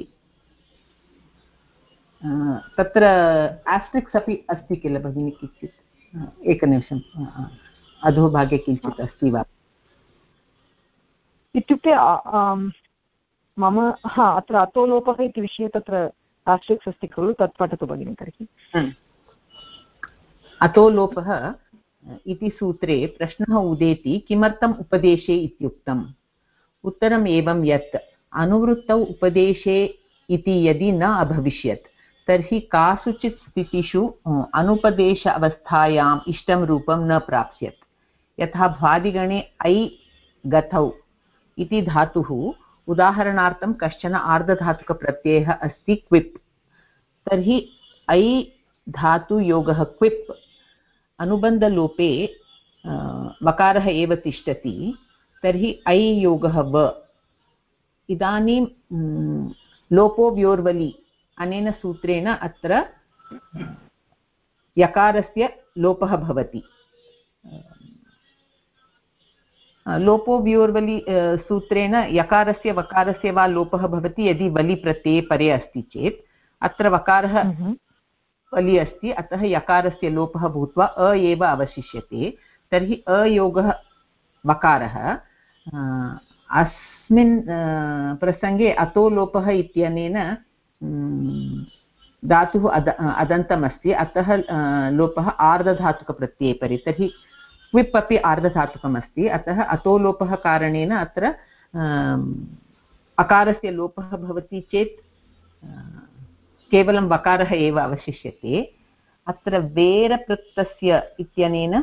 H: तत्र आस्ट्रिक्स् अपि अस्ति किल भगिनि किञ्चित्? एकनिमिषम् अधोभागे किञ्चित् अस्ति वा?
A: इत्युक्ते मम, हा, अत्र अतोलोपः इति विषये तत्र आस्ट्रिक्स् अस्ति खलु, तत् पठतु भगिनि तर्हि।
H: अतोलोपः, इति सूत्रे प्रश्नः उदेति, किमर्थम् उपदेशे इत्युक्तम्? उत्तरम् एवं यत्, अनुवृत्तौ उपदेशे इति यदि न अभविष्यत्, तर्हि कासुचित् स्थितिषु अनुपदेश अवस्थायाम् इष्टं रूपं न प्राप्स्यत्। यथा भ्वादिगणे ऐ गतौ इति धातुः। उदाहरणार्थं कश्चन आर्धधातुकप्रत्ययः अस्ति, क्विप्। तर्हि ऐ धातुयोगः क्विप्। अनुबन्धलोपे मकारः एव तिष्ठति। तर्हि ऐ योगः व। इदानीं लोपो व्योर्वलि अनेन सूत्रेण अत्र यकारस्य लोपः भवति। लोपो व्योर्वलि सूत्रेण यकारस्य वकारस्य वा लोपः भवति यदि वलि प्रत्यये परे अस्ति चेत्। अत्र वकारः वलि अस्ति अतः यकारस्य लोपः भूत्वा अ एव अवशिष्यते। तर्हि अयोगः वकारः। अस्मिन् प्रसङ्गे अतो लोपः इत्यनेन धातुः अद अदन्तमस्ति। अतः लोपः आर्धधातुकप्रत्यये परि। तर्हि क्विप् अपि आर्धधातुकमस्ति अतः अतो लोपः कारणेन अत्र अकारस्य लोपः भवति चेत् केवलं वकारः एव अवशिष्यते। अत्र वेरपृक्तस्य इत्यनेन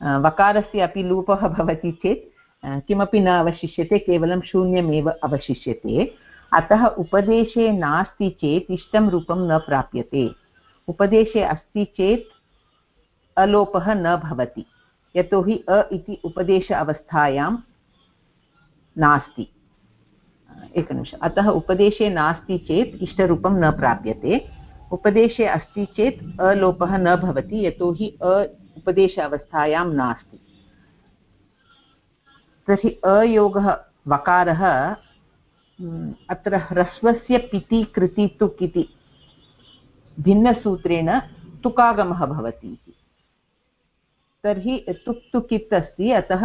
H: वकारस्य अपि लोपः भवति चेत् किमपि न अवशिष्यते, केवलं शून्यमेव अवशिष्यते। अतः उपदेशे नास्ति चेत् इष्टं रूपं न प्राप्यते। उपदेशे अस्ति चेत् अलोपः न भवति। यतोहि अ इति उपदेश अवस्थायां नास्ति। एकनिमिषम्। अतः उपदेशे नास्ति चेत् इष्टरूपं न प्राप्यते। उपदेशे अस्ति चेत् अलोपः न भवति यतोहि अ उपदेश अवस्थायां नास्ति। तर्हि अयोगः, वकारः अत्र ह्रस्वस्य पिति कृति तुक् इति भिन्नसूत्रेण तुकागमः भवति इति। तर्हि तुक् तुकित् अस्ति अतः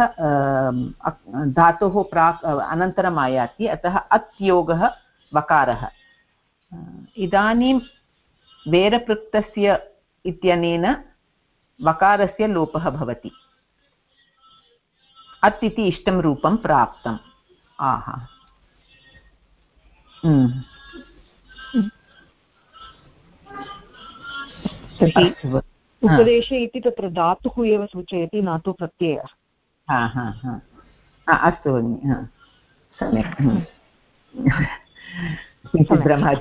H: धातोः प्राक् अनन्तरम् आयाति अतः अत्योगः वकारः। इदानीं वेरपृक्तस्य इत्यनेन वकारस्य लोपः भवति। अत् इति इष्टं रूपं प्राप्तम्। आहा।
A: तर्हि उपदेशे इति तत्र धातुः एव सूचयति न तु प्रत्ययः।
H: अस्तु भगिनि सम्यक्। किञ्चित् भ्रमः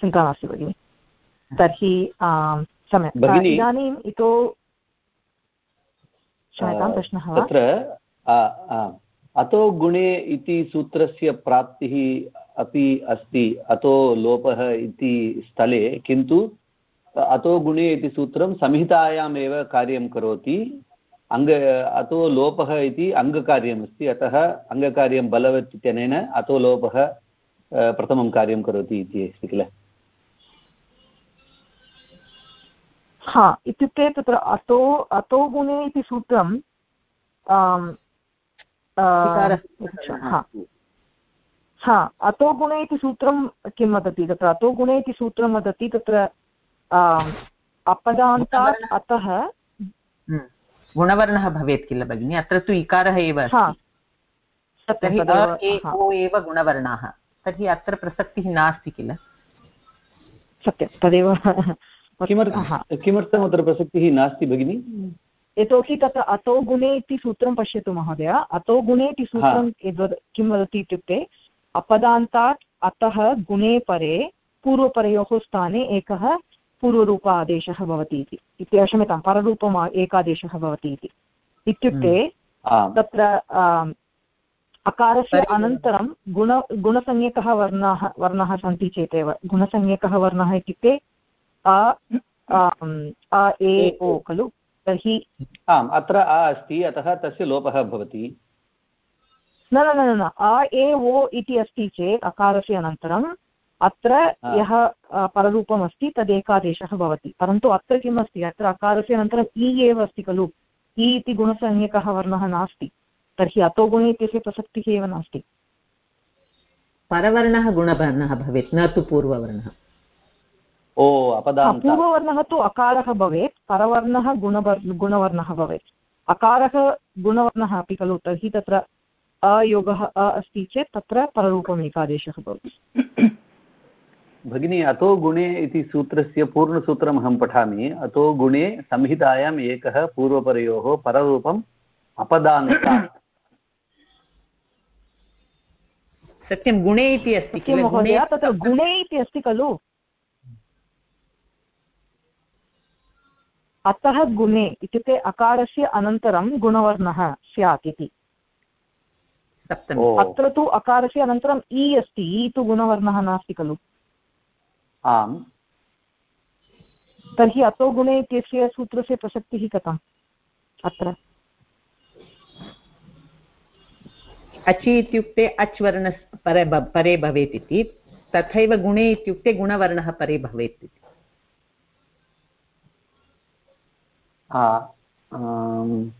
A: चिन्ता नास्ति भगिनि। तर्हि सम्यक्। इदानीम् इतो क्षम्यतां प्रश्नः
F: तत्र अतो गुणे इति सूत्रस्य प्राप्तिः अपि अस्ति अतो लोपः इति स्थले किन्तु अतो गुणे इति सूत्रं संहितायामेव कार्यं करोति। अङ्ग अतो लोपः इति अङ्गकार्यमस्ति अतः अङ्गकार्यं बलवत् इत्यनेन अतो लोपः प्रथमं कार्यं करोति इति अस्ति किल?
A: हा इत्युक्ते तत्र अतो अतो गुणे इति सूत्रं हा अतो गुणे इति सूत्रं किं वदति? तत्र अतो गुणे इति सूत्रं वदति तत्र अपदान्तात् अतः
H: हम्म। गुणवर्णः भवेत् किल भगिनि? अत्र तु इकारः एव एव गुणवर्णाः। तर्हि अत्र प्रसक्तिः नास्ति किल?
A: सत्यं तदेव।
F: किमर्थम्? अत्र प्रसक्तिः नास्ति भगिनि?
A: यतोहि तत्र अतो गुणे इति सूत्रं पश्यतु महोदय। अतो गुणे इति सूत्रं यद्वद् किं वदति इत्युक्ते अपदान्तात् अतः गुणे परे पूर्वपरयोः स्थाने एकः पूर्वरूप आदेशः भवति इति। इति क्षम्यतां पररूपम् एकादेशः भवति इति। इत्युक्ते तत्र अकारस्य अनन्तरं गुण गुणसंज्ञकः वर्णाः वर्णाः सन्ति चेदेव गुणसंज्ञकः वर्णः इत्युक्ते अ ए ओ। खलु? तर्हि
F: आम् अत्र अ अस्ति अतः तस्य लोपः भवति।
A: न न न न अ ए ओ इति अस्ति चेत् अकारस्य अनन्तरम् अत्र यः पररूपम् अस्ति तदेकादेशः भवति। परन्तु अत्र किम् अस्ति अत्र अकारस्य अनन्तरम् इ एव अस्ति खलु। इ इति गुणसंज्ञकः वर्णः नास्ति। तर्हि अतो गुणे इत्यस्य प्रसक्तिः एव नास्ति।
H: परवर्णः गुणवर्णः भवेत् न तु पूर्ववर्णः।
F: ओ
A: पूर्ववर्णः तु अकारः भवेत् परवर्णः गुणवर् गुणवर्णः भवेत्। अकारः गुणवर्णः अपि खलु तर्हि तत्र अयोगः अ अस्ति चेत् तत्र पररूपम् एकादेशः भवति।
F: भगिनी अतो गुणे इति सूत्रस्य पूर्णसूत्रम् अहं पठामि। अतो गुणे संहितायाम् एकः पूर्वपरयोः पररूपम् अपदान्तात्
H: सत्यं गुणे इति अस्ति
A: किल? महोदय तत्र गुणे इति अस्ति खलु। अतः गुणे इत्युक्ते अकारस्य अनन्तरं गुणवर्णः स्यात् इति। अत्र तु अकारस्य अनन्तरम् इ अस्ति इ तु गुणवर्णः नास्ति खलु।
F: आम्।
A: तर्हि अतो गुणे इत्यस्य सूत्रस्य प्रसक्तिः कथम् अत्र।
H: अचि इत्युक्ते अच् वर्ण परे परे भवेत् इति तथैव गुणे इत्युक्ते गुणवर्णः परे भवेत् इति।
F: आम्।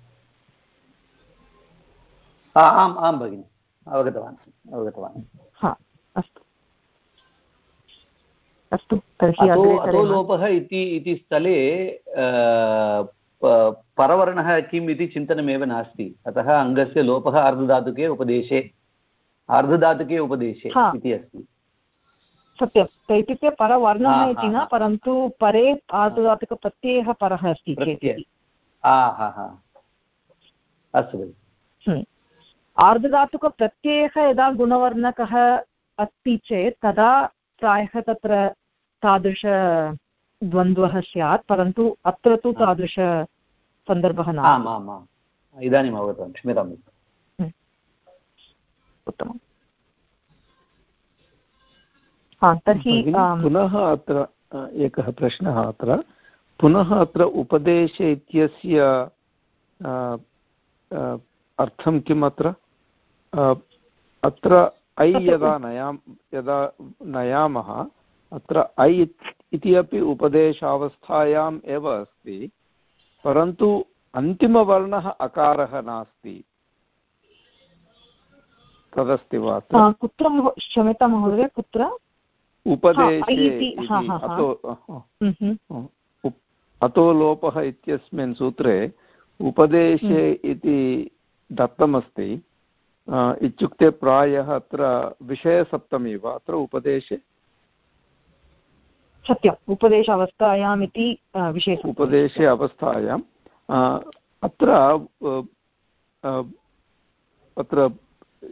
F: आं भगिनि अवगतवान् अवगतवान्।
A: हा अस्तु। अस्तु तर्हि
F: अतो लोपः इति इति स्थले परवर्णः किम् इति चिन्तनमेव नास्ति। अतः अङ्गस्य लोपः अर्धधातुके उपदेशे अर्धधातुके उपदेशे इति अस्ति।
A: सत्यं इत्युक्ते परवर्णः इति न परन्तु परे आर्धधातुकप्रत्ययः परः अस्ति चेत्
F: अस्तु भगिनि।
A: आर्धधातुकप्रत्ययः यदा गुणवर्णकः अस्ति चेत् तदा प्रायः तत्र तादृशद्वन्द्वः स्यात् परन्तु अत्र तु तादृशसन्दर्भः न
F: आम् आम् आम्। इदानीम् अवगतवान् क्षम्यताम्
A: उत्तमम्। तर्हि
B: पुनः अत्र एकः प्रश्नः अत्र। पुनः अत्र उपदेश इत्यस्य अर्थं किम् अत्र? अत्र ऐ यदा नयां यदा नयामः अत्र ऐ इति अपि उपदेशावस्थायाम् एव अस्ति परन्तु अन्तिमवर्णः अकारः नास्ति। तदस्ति वा
A: कुत्र क्षम्यतां महोदय कुत्र?
B: उपदेशे अतो लोपः इत्यस्मिन् सूत्रे उपदेशे इति दत्तमस्ति। इत्युक्ते प्रायः अत्र विषयसप्तमी वा अत्र उपदेशे?
A: सत्यम्। उपदेश अवस्थायाम् इति विषय
B: उपदेशे अवस्थायाम्। अत्र अत्र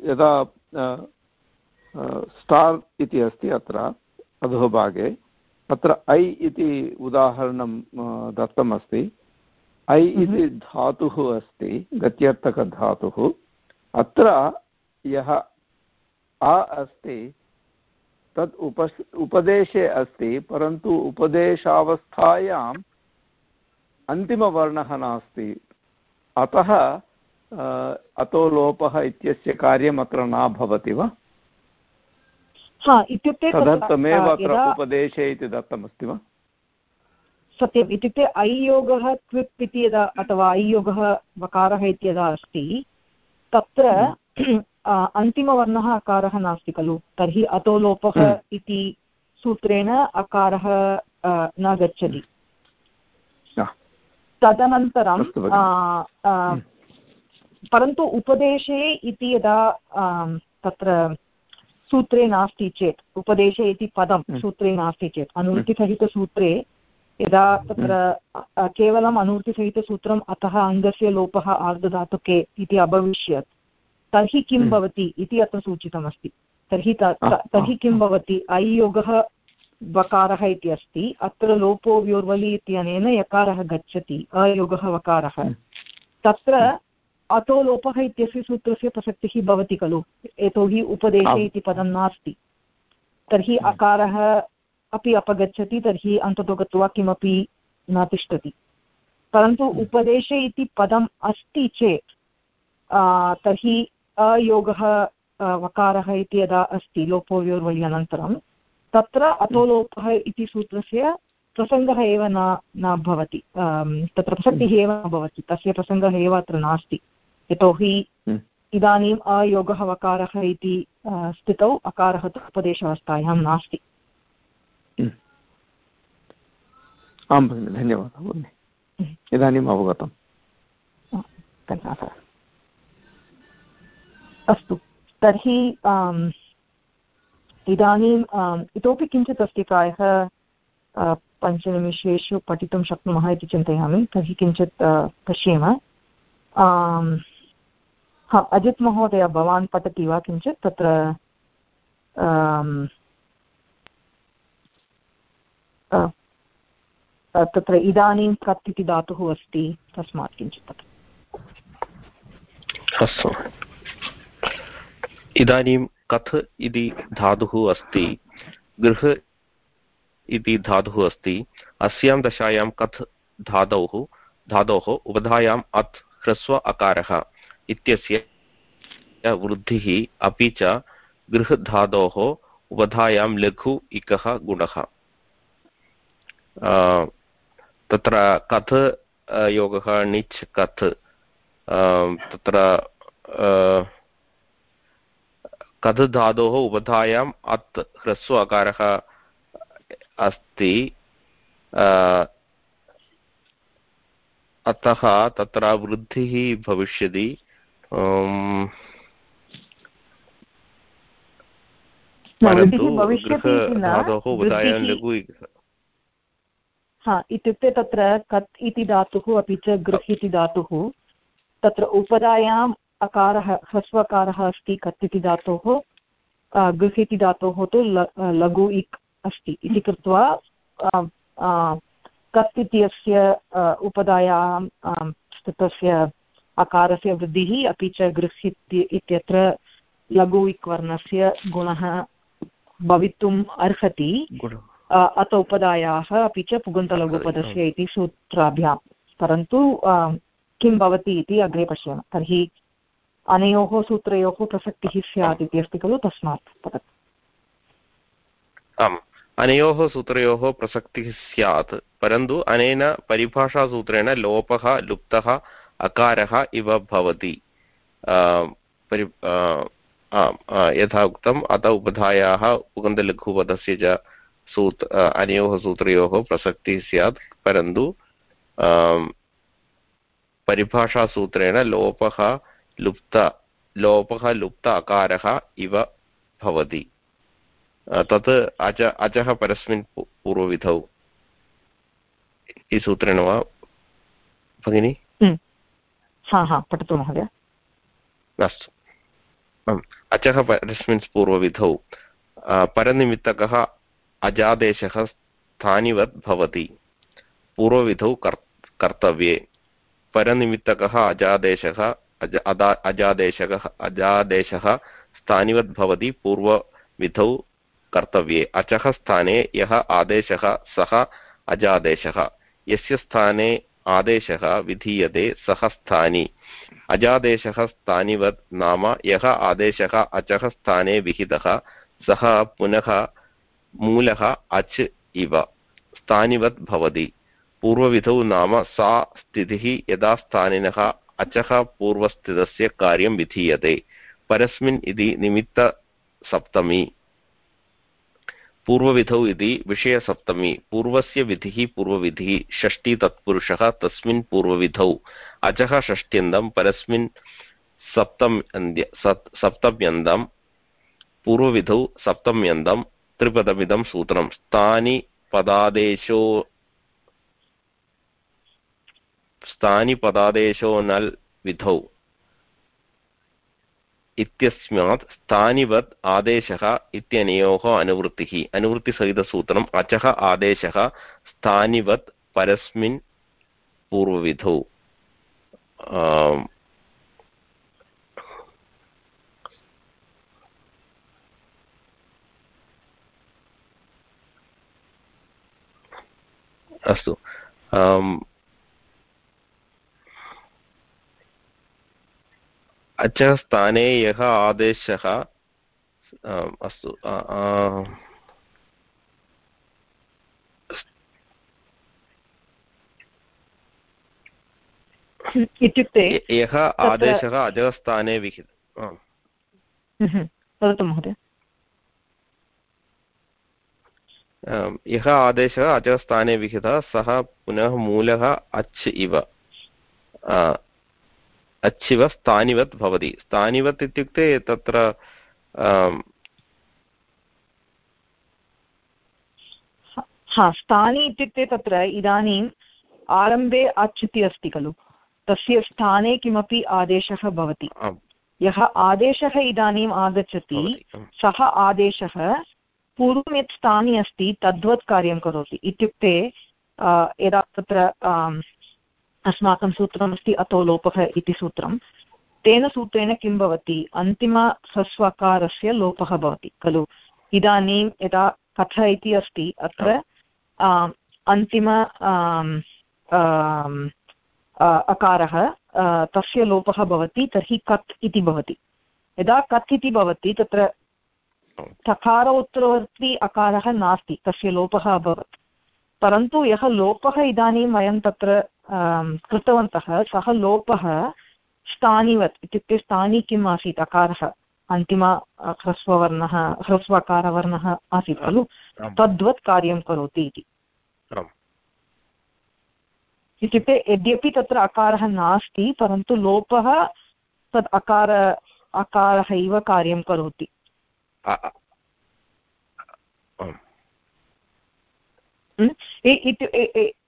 B: यदा स्टार् इति अस्ति अत्र अधोभागे अत्र ऐ इति उदाहरणं दत्तमस्ति ऐ इति धातुः अस्ति गत्यर्थकधातुः। अत्र यः अ अस्ति तत् उप उपदेशे अस्ति परन्तु उपदेशावस्थायाम् अन्तिमवर्णः नास्ति। अतः अतो लोपः इत्यस्य कार्यम् अत्र न भवति वा?
A: हा इत्युक्ते
B: तदर्थमेव अत्र उपदेशे इति दत्तमस्ति वा?
A: सत्यम् इत्युक्ते ऐयोगः क्विप् इति यदा अथवा ऐयोगः वकारः इत्यदा अस्ति तत्र अन्तिमवर्णः अकारः नास्ति खलु? तर्हि अतो लोपः इति सूत्रेण अकारः न गच्छति। तदनन्तरं परन्तु उपदेशे इति यदा तत्र सूत्रे नास्ति चेत् उपदेशे इति पदं सूत्रे नास्ति चेत् अनुवृत्तिसहितसूत्रे यदा तत्र केवलम् अनुवृत्तिसहितसूत्रम् अतः अङ्गस्य लोपः आर्धधातुके इति अभविष्यत्। तर्हि किं हम्म। भवति इति अत्र सूचितमस्ति। तर्हि तर्हि किं भवति? अयोगः वकारः इति अस्ति। अत्र लोपो व्योर्वलि इत्यनेन यकारः गच्छति अयोगः वकारः। हम्म। तत्र अतो लोपः इत्यस्य सूत्रस्य प्रसक्तिः भवति खलु। यतोहि उपदेशे इति पदं नास्ति। तर्हि हम्म। अकारः अपि अपगच्छति तर्हि अन्ततो गत्वा किमपि न तिष्ठति। परन्तु उपदेशे इति पदम् अस्ति चेत् तर्हि अयोगः वकारः इति यदा अस्ति अनन्तरं तत्र अतोलोपः इति सूत्रस्य प्रसङ्गः एव न न भवति। तत्र प्रसक्तिः एव न भवति। तस्य प्रसङ्गः एव अत्र नास्ति। यतोहि हम्म। इदानीम् अयोगः वकारः इति स्थितौ अकारः तु उपदेशावस्थायां नास्ति।
B: हम्म। आं भगिनि धन्यवादः भगिनि। हम्म। इदानीम् अवगतम्।
A: धन्यवादः। अस्तु। तर्हि इदानीम् इतोपि किञ्चित् अस्ति प्रायः पञ्चनिमिषेषु पठितुं शक्नुमः इति चिन्तयामि। तर्हि किञ्चित् पश्येम। हा, अजित् महोदय, भवान् पठति वा किञ्चित्? तत्र तत्र इदानीं कत् इति धातुः अस्ति? तस्मात् किञ्चित्
D: अस्तु। इदानीं कथ इति धातुः अस्ति। गृह इति धातुः अस्ति। अस्यां दशायां कथ धातोः धातोः उपधायाम् अत् ह्रस्व अकारः इत्यस्य वृद्धिः अपि च गृहधातोः उपधायां लघु इकः गुणः। तत्र कथ योगः, णिच् कथ तत्र कथ धातोः उपधायाम् अत् ह्रस्व अकारः अस्ति अतः तत्र वृद्धिः भविष्यति परन्तु धातोः उपधायां लघु
A: हा इत्युक्ते तत्र कत् इति धातुः अपि च गृह् इति धातुः तत्र उपधायाम् अकारः ह्रस्वकारः अस्ति कत् इति धातोः गृह् इति धातोः तु लघु इक् अस्ति। इति कृत्वा कत् इत्यस्य उपधायां स्थितस्य अकारस्य वृद्धिः अपि च गृह् इत्यत्र लघु इक् वर्णस्य गुणः भवितुम् अर्हति। अत उपधायाः अपि च पुगन्तलघुपदस्य इति सूत्राभ्यां। परन्तु किं भवति इति अग्रे पश्यामः। तर्हि अनयोः सूत्रयोः प्रसक्तिः स्यात् इति अस्ति खलु तस्मात् पठतु
D: आम्, अनयोः सूत्रयोः प्रसक्तिः स्यात्, परन्तु अनेन परिभाषासूत्रेण लोपः, लुप्तः, अकारः इव भवति। यथा उक्तम्, अत उपधायाः उगन्तलघुपदस्य च सूत् अनयोः सूत्रयोः प्रसक्तिः स्यात्, परन्तु परिभाषासूत्रेण लोपः लुप्त लोपः लुप्त अकारः इव भवति। तत् अच अचः परस्मिन् पूर्वविधौ। इति सूत्रेण वा भगिनि?
A: हा हा पठतु महोदय।
D: अस्तु। अचः परस्मिन् पूर्वविधौ। परनिमित्तकः अजादेशः स्थानिवत् भवति। पूर्वविधौ कर्तव्ये। परनिमित्तकः अजादेशः अज अदा अजादेशः स्थानिवत् भवति पूर्वविधौ कर्तव्ये। अचः स्थाने यः आदेशः, सः अजादेशः। यस्य स्थाने आदेशः विधीयते, सः स्थानी। अजादेशः स्थानिवत् नाम यः आदेशः, अचः स्थाने विहितः, सः पुनः मूलः, अच् इव। स्थानिवत् भवति। पूर्वविधौ नाम सा स्थितिः, यदा स्थानिनः अचः पूर्वस्थितस्य कार्यं विधीयते। परस्मिन् इति निमित्तसप्तमी। पूर्वविधौ इति विषयसप्तमी। पूर्वस्य विधिः पूर्वविधिः, षष्ठी तत्पुरुषः तस्मिन् पूर्वविधौ। अचः षष्ट्यन्तं परस्मिन् सप्तम् सप्तम्यन्तं पूर्वविधौ सप्तम्यन्तं त्रिपदमिदं सूत्रं। स्थानि पदादेशो स्थानिपदादेशो नल् विधौ इत्यस्मात् स्थानिवत् आदेशः इत्यनयोः अनुवृत्तिः अनुवृत्तिसहितसूत्रम् अचः आदेशः स्थानिवत् परस्मिन् पूर्वविधौ अस्तु अचः स्थाने यः आदेशः अस्तु
A: इत्युक्ते
D: यः आदेशः अजः स्थाने विहित
A: वदतु महोदय।
D: यः आदेशः अजः स्थाने विहितः सः पुनः मूलः अच् इव। अच्छिव स्थानिवत् भवति। स्थानिवत् इत्युक्ते तत्र
A: हा स्थानि इत्युक्ते तत्र इदानीम् आरम्भे अच् इति अस्ति खलु। तस्य स्थाने किमपि आदेशः भवति। यः आदेशः इदानीम् आगच्छति सः आदेशः पूर्वं यत् स्थानि अस्ति तद्वत् कार्यं करोति। इत्युक्ते यदा तत्र अस्माकं सूत्रमस्ति अतो लोपः इति सूत्रं। तेन सूत्रेण किं भवति? अन्तिमह्रस्वकारस्य लोपः भवति खलु? इदानीं यदा कथ इति अस्ति अत्र अन्तिम अकारः तस्य लोपः भवति तर्हि कत् इति भवति। यदा कत् इति भवति तत्र तकार उत्तरवर्ती अकारः नास्ति तस्य लोपः अभवत्। परन्तु यः लोपः इदानीं वयं तत्र कृतवन्तः सः लोपः स्थानिवत् इत्युक्ते स्थानि किम् आसीत् अकारः अन्तिम ह्रस्ववर्णः ह्रस्वकारवर्णः आसीत् खलु? तद्वत् कार्यं करोति इति। इत्युक्ते यद्यपि तत्र अकारः नास्ति परन्तु लोपः तद् अकार अकारः इव कार्यं करोति।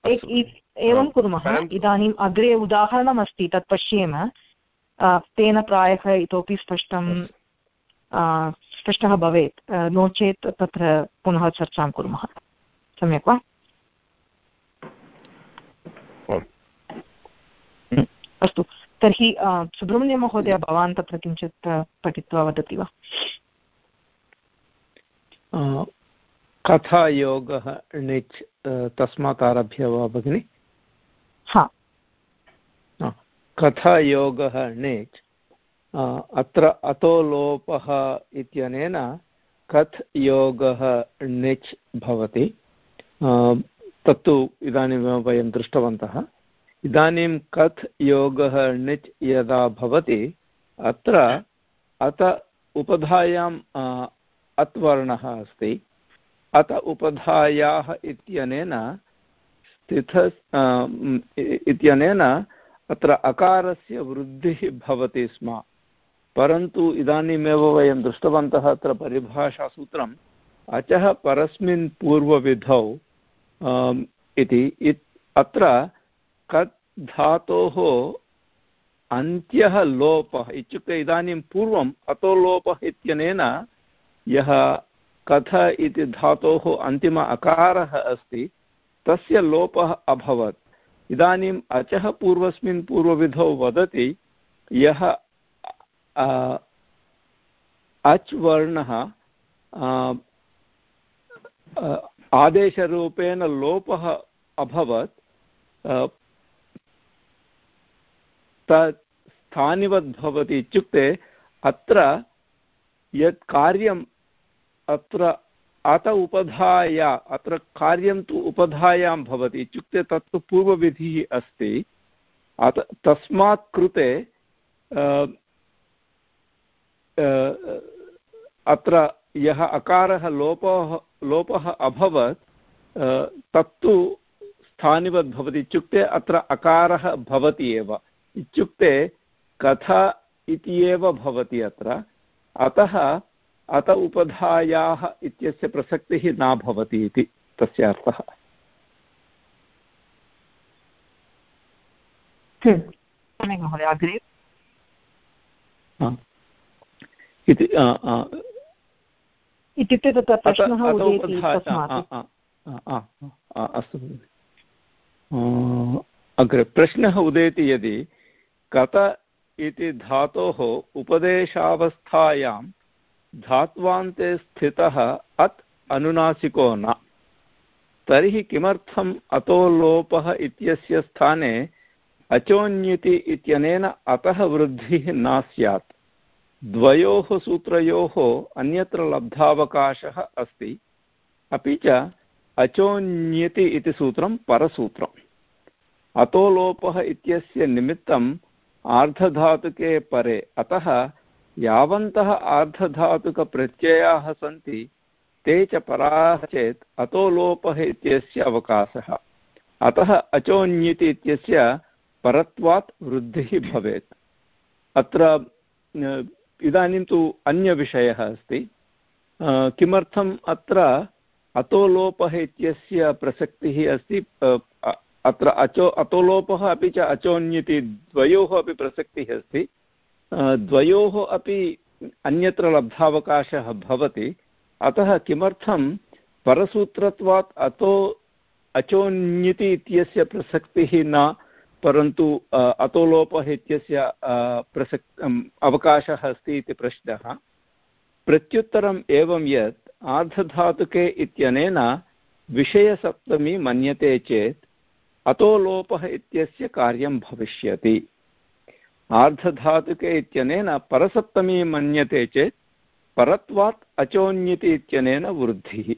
A: एवं कुर्मः। इदानीम् अग्रे उदाहरणमस्ति तत् पश्येम। तेन प्रायः इतोपि स्पष्टं स्पष्टः भवेत्। नो चेत् तत्र पुनः चर्चां कुर्मः। सम्यक् वा? अस्तु। तर्हि सुब्रह्मण्यमहोदय भवान् तत्र किञ्चित् पठित्वा वदति वा?
B: कथायोगः णिच् तस्मात् आरभ्य वा भगिनि? कथायोगः णिच् अत्र अतो लोपः इत्यनेन कथ् योगः णिच् भवति तत्तु इदानीं वयं दृष्टवन्तः। इदानीं कथ् योगः णिच् यदा भवति अत्र अत उपधायाम् अत् वर्णः अस्ति। अत उपधायाः इत्यनेन स्थित इत्यनेन अत्र अकारस्य वृद्धिः भवति स्म। परन्तु इदानीमेव वयं दृष्टवन्तः अत्र परिभाषासूत्रम्, अचः परस्मिन् पूर्वविधौ इति, अत्र कत् धातोः अन्त्यः लोपः, इत्युक्ते इदानीं पूर्वम् अतो लोपः इत्यनेन यः कथ इति धातोः अन्तिम अकारः अस्ति, तस्य लोपः अभवत्। इदानीम् अचः पूर्वस्मिन् पूर्वविधौ वदति, यः अच् वर्णः आदेशरूपेण लोपः अभवत् तत् स्थानिवद् भवति इत्युक्ते अत्र यत् कार्यं अत्र अत उपधाया, अत्र कार्यं तु उपधायां भवति, इत्युक्ते तत्तु पूर्वविधिः अस्ति। अत तस्मात् कृते अत्र यः अकारः लोपः लोपः अभवत् तत्तु स्थानिवद् भवति, इत्युक्ते अत्र अकारः भवति एव। इत्युक्ते कथा इति एव भवति अत्र। अतः अत उपधायाः इत्यस्य प्रसक्तिः न भवति इति तस्य अर्थः।
A: इत्युक्ते तत्र प्रश्नः
B: अस्तु अग्रे प्रश्नः उदेति यदि कत इति धातोः उपदेशावस्थायां धात्वान्ते स्थितः अत् अनुनासिको न। तर्हि किमर्थम् अतो लोपः इत्यस्य स्थाने अचोन्यति इत्यनेन अतः वृद्धिः न स्यात्? द्वयोः सूत्रयोः अन्यत्र लब्धावकाशः अस्ति। अपि च अचोन्यति इति सूत्रं परसूत्रम्। अतो लोपः इत्यस्य निमित्तम् आर्धधातुके परे अतः यावन्तः आर्धधातुकप्रत्ययाः सन्ति, ते च पराः चेत् अतो लोपः इत्यस्य अवकाशः। अतः अचोन्यति इत्यस्य परत्वात् वृद्धिः भवेत्। अत्र इदानीं तु अन्यविषयः अस्ति। किमर्थम् अत्र अतो लोपः इत्यस्य प्रसक्तिः अस्ति अत्र अचो, अतोलोपः अपि च अचोन्यति द्वयोः अपि प्रसक्तिः अस्ति। द्वयोः अपि अन्यत्र लब्धावकाशः भवति। अतः किमर्थं परसूत्रत्वात् अतो अचोन्यति इत्यस्य प्रसक्तिः न, परन्तु अतोलोपः इत्यस्य प्रसक् अवकाशः अस्ति इति प्रश्नः। प्रत्युत्तरम् एवं यत् आर्धधातुके इत्यनेन विषयसप्तमी मन्यते चेत् अतोलोपः इत्यस्य कार्यं भविष्यति। आर्धधातुके इत्यनेन परसप्तमी मन्यते चेत् परत्वात् अचोन्यति इत्यनेन वृद्धिः।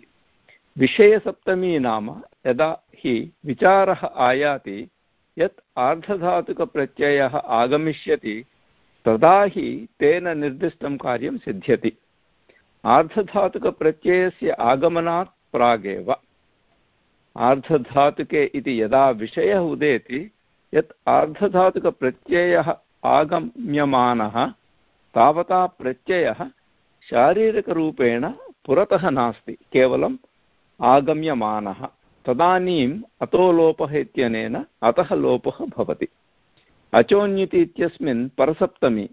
B: विषयसप्तमी नाम यदा हि विचारः आयाति, यत् आर्धधातुकप्रत्ययः आगमिष्यति, तदा हि तेन निर्दिष्टं कार्यं सिद्ध्यति। आर्धधातुकप्रत्ययस्य आगमनात् प्रागेव। आर्धधातुके इति यदा विषयः उदेति, यत् आर्धधातुकप्रत्ययः आगम्यमानः तावता प्रत्ययः शारीरिकरूपेण पुरतः नास्ति, केवलम् आगम्यमानः। तदानीम् अतो इत्यनेन अतः लोपः भवति। अचोन्यति इत्यस्मिन् परसप्तमी।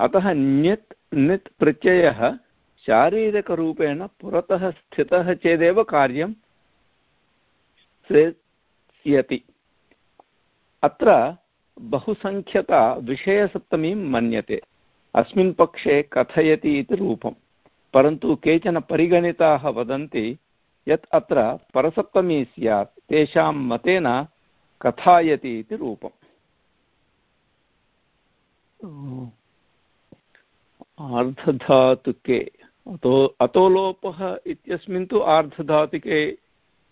B: अतः ण्यत् णित् प्रत्ययः शारीरिकरूपेण पुरतः स्थितः चेदेव कार्यं सेत्स्यति अत्र बहुसङ्ख्यता विषयसप्तमीं मन्यते। अस्मिन् पक्षे कथयति इति रूपं परन्तु केचन परिगणिताः वदन्ति यत् अत्र परसप्तमी स्यात्, तेषां मतेन कथायति इति रूपम्। आर्धधातुके, अतो, अतोलोपः इत्यस्मिन् तु आर्धधातुके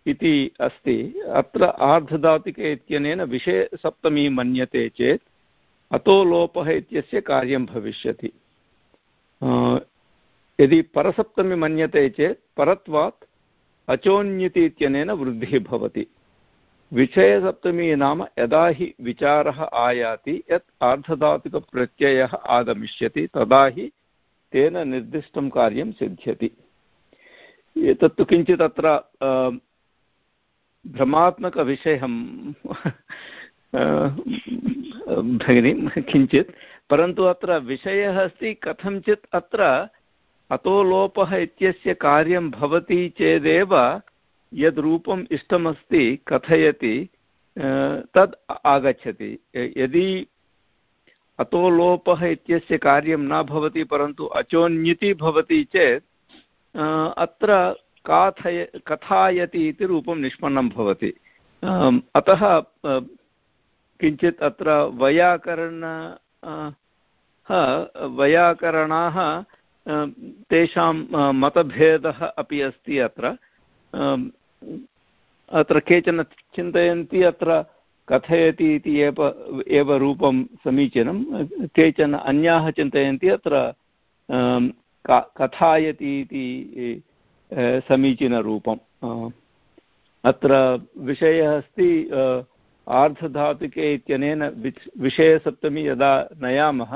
B: इति अस्ति। अत्र आर्धधातुके इत्यनेन विषयसप्तमी मन्यते चेत् अतो लोपः इत्यस्य कार्यं भविष्यति। यदि परसप्तमी मन्यते चेत् परत्वात् अचोन्यति इत्यनेन वृद्धिः भवति। विषयसप्तमी नाम यदा हि विचारः आयाति, यत् आर्धधातुकप्रत्ययः आगमिष्यति, तदा हि तेन निर्दिष्टं कार्यं सिद्ध्यति। एतत्तु किञ्चित् अत्र भ्रमात्मकविषयं भगिनी, किञ्चित्, परन्तु अत्र विषयः अस्ति कथञ्चित् अत्र अतो लोपः इत्यस्य कार्यं भवति चेदेव यद् रूपम् इष्टमस्ति कथयति तद् आगच्छति। यदि अतो लोपः इत्यस्य कार्यं न भवति परन्तु अचोन्यति भवति चेत् अत्र काथय, कथायति इति रूपं निष्पन्नं भवति। अतः किञ्चित् अत्र वैयाकरण वैयाकरणाः तेषां मतभेदः अपि अस्ति अत्र। अत्र केचन चिन्तयन्ति अत्र कथयति इति एव एव रूपं समीचीनं। केचन अन्याः चिन्तयन्ति अत्र कथायति इति समीचीनरूपम्। अत्र विषयः अस्ति आर्धधातुके इत्यनेन विषयसप्तमी यदा नयामः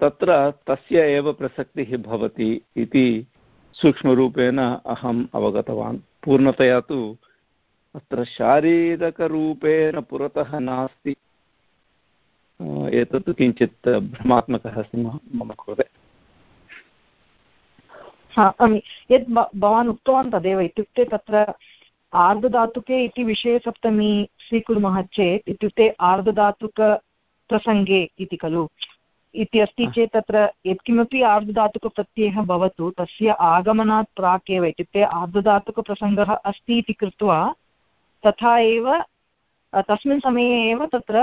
B: तत्र तस्य एव प्रसक्तिः भवति इति सूक्ष्मरूपेण अहम् अवगतवान्। पूर्णतया तु अत्र शारीरकरूपेण पुरतः नास्ति। एतत् किञ्चित् भ्रमात्मकः अस्ति मम कृते।
A: यद् भवान् उक्तवान् तदेव इत्युक्ते तत्र आर्धधातुके इति विषयसप्तमी स्वीकुर्मः चेत् इत्युक्ते आर्धधातुकप्रसङ्गे इति खलु। इति अस्ति चेत् तत्र यत्किमपि आर्धधातुकप्रत्ययः भवतु तस्य आगमनात् प्राक् एव इत्युक्ते आर्धधातुकप्रसङ्गः अस्ति इति कृत्वा तथा एव तस्मिन् समये एव तत्र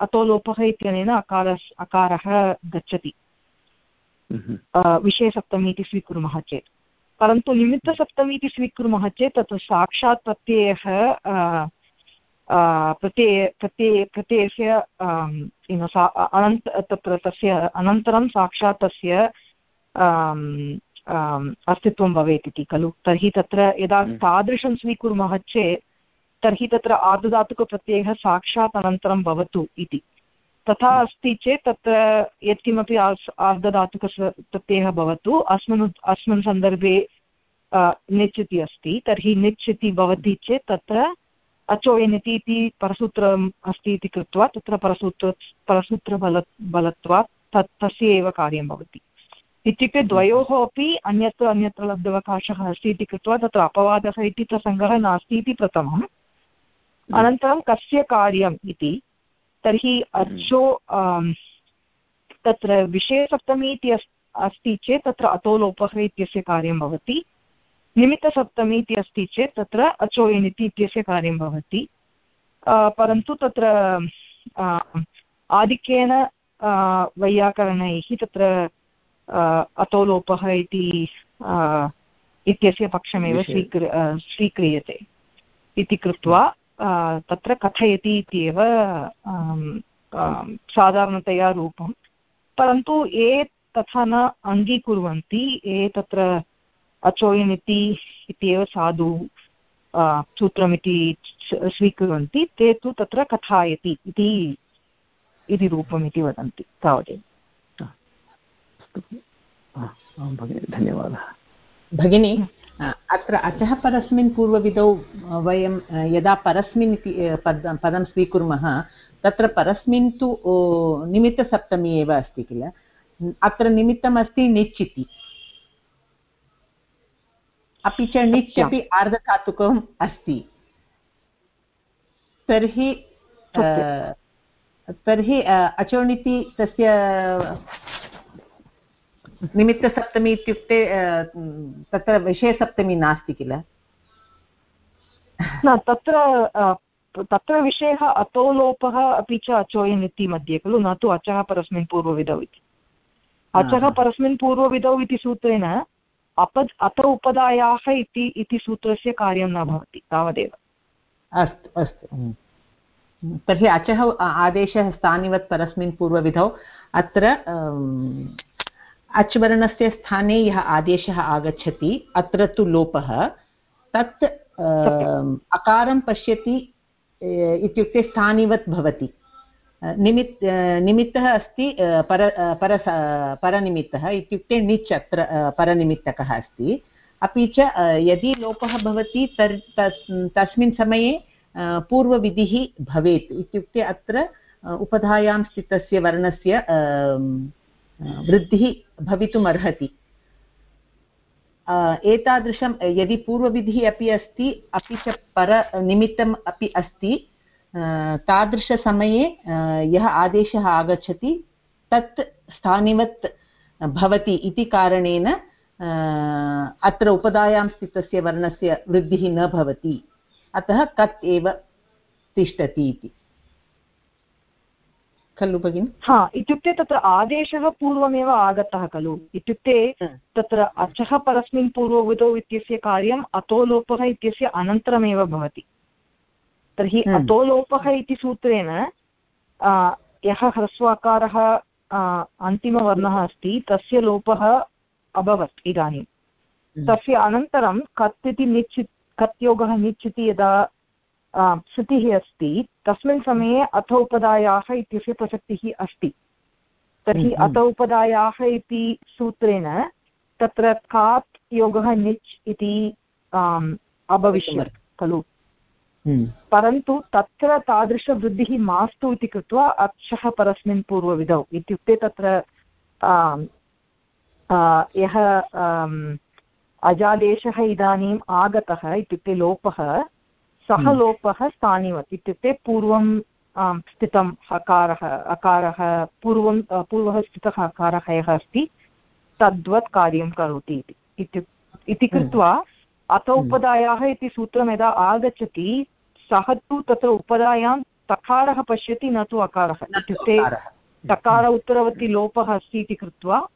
A: अतोलोपः इत्यनेन अकार अकारः गच्छति। विषयसप्तमी इति स्वीकुर्मः चेत् परन्तु निमित्तसप्तमी इति स्वीकुर्मः चेत् तत्र साक्षात् प्रत्ययः प्रत्यय प्रत्यय प्रत्ययस्य अनन्त तत्र तस्य अनन्तरं साक्षात् तस्य अस्तित्वं भवेत् इति खलु तर्हि तत्र यदा। तादृशं स्वीकुर्मः चेत् तर्हि तत्र आर्धधातुकप्रत्ययः साक्षात् अनन्तरं भवतु इति तथा अस्ति चेत् तत्र यत्किमपि आर्धधातुकप्रत्ययः भवतु। अस्मिन् अस्मिन् सन्दर्भे निच् इति अस्ति। तर्हि निच् इति भवति चेत् तत्र अचोयनिति इति परसूत्रम् अस्ति इति कृत्वा तत्र परसूत्र परसूत्रबल बलत्वात् तत् तस्य एव कार्यं भवति। इत्युक्ते द्वयोः अपि अन्यत्र अन्यत्र लब्धवकाशः अस्ति इति कृत्वा तत्र अपवादः इति प्रसङ्गः नास्ति इति प्रथमम्। अनन्तरं कस्य कार्यम् इति। तर्हि अचो तत्र विषयसप्तमी इति अस्ति चेत् तत्र अतोलोपः इत्यस्य कार्यं भवति। निमित्तसप्तमी इति अस्ति चेत् तत्र अचोयनिति इत्यस्य कार्यं भवति। परन्तु तत्र आधिक्येन वैयाकरणैः तत्र अतोलोपः इति इत्यस्य पक्षमेव स्वीक्रि स्वीक्रियते। इति कृत्वा तत्र कथयति इत्येव साधारणतया रूपं परन्तु ये तथा न अङ्गीकुर्वन्ति ये तत्र अचोयन् इति इत्येव साधु सूत्रमिति स्वीकुर्वन्ति ते तु तत्र कथायति इति इति रूपमिति वदन्ति तावदेव।
B: धन्यवादः।
H: भगिनी अत्र अचः परस्मिन् पूर्वविधौ वयं यदा परस्मिन् इति पद पदं स्वीकुर्मः तत्र परस्मिन् तु निमित्तसप्तमी एव अस्ति किल? अत्र निमित्तमस्ति निच् इति अपि च णिच् अपि आर्धधातुकम् अस्ति। तर्हि तर्हि अचोणिति तस्य निमित्तसप्तमी इत्युक्ते तत्र विषयसप्तमी नास्ति किल?
A: न तत्र तत्र विषयः अतोलोपः अपि च अचोयन् इति मध्ये खलु न तु अचः परस्मिन् पूर्वविधौ इति। अचः परस्मिन् पूर्वविधौ इति सूत्रेण अपद् अत उपदायाः इति इति सूत्रस्य कार्यं न भवति तावदेव।
H: अस्तु अस्तु। तर्हि अचः आदेशः स्थानिवत् परस्मिन् पूर्वविधौ। अत्र अच् वर्णस्य स्थाने यः आदेशः आगच्छति अत्र तु लोपः तत् अकारं पश्यति इत्युक्ते स्थानिवत् भवति। निमित् निमित्तः अस्ति पर पर परनिमित्तः इत्युक्ते णिच् अत्र परनिमित्तकः अस्ति। अपि च यदि लोपः भवति तर् तस्मिन् समये पूर्वविधिः भवेत्। इत्युक्ते अत्र उपधायां स्थितस्य वर्णस्य वृद्धिः भवितुम् अर्हति एतादृशं, यदि पूर्वविधिः अपि अस्ति, अपि च परनिमित्तम् अपि अस्ति तादृशसमये यः आदेशः आगच्छति, तत् स्थानिवत् भवति इति कारणेन अत्र उपधायां स्थितस्य वर्णस्य वृद्धिः न भवति। अतः कत् एव तिष्ठति इति। खलु भगिनि?
A: हा इत्युक्ते तत्र आदेशः पूर्वमेव आगतः खलु। इत्युक्ते तत्र अचः परस्मिन् पूर्वविधौ इत्यस्य कार्यम् अतोलोपः इत्यस्य अनन्तरमेव भवति। तर्हि हम्म। अतोलोपः इति सूत्रेण यः ह्रस्वाकारः अन्तिमवर्णः अस्ति तस्य लोपः अभवत् इदानीं। हम्म। तस्य अनन्तरं कत् इति निच् कत्योगः निच् इति यदा श्रुतिः अस्ति। तस्मिन् समये अथ उपदायाः इत्यस्य प्रसक्तिः अस्ति। तर्हि अथ उपदायाः इति सूत्रेण तत्र कात् योगः निच् इति अभविष्यत् खलु।
H: हम्म।
A: परन्तु तत्र तादृशवृद्धिः मास्तु इति कृत्वा अक्षः परस्मिन् पूर्वविधौ इत्युक्ते तत्र यः अजादेशः इदानीम् आगतः इत्युक्ते लोपः सः हम्म। लोपः स्थानिवत् इत्युक्ते पूर्वं स्थितं हकारः अकारः पूर्वं पूर्वः स्थितः हकारः यः अस्ति तद्वत् कार्यं करोति इति इति हम्म। कृत्वा अथ हम्म। उपदायाः इति सूत्रं यदा आगच्छति सः तु तत्र उपदायां तकारः पश्यति न तु अकारः इत्युक्ते तकार उत्तरवती लोपः अस्ति इति कृत्वा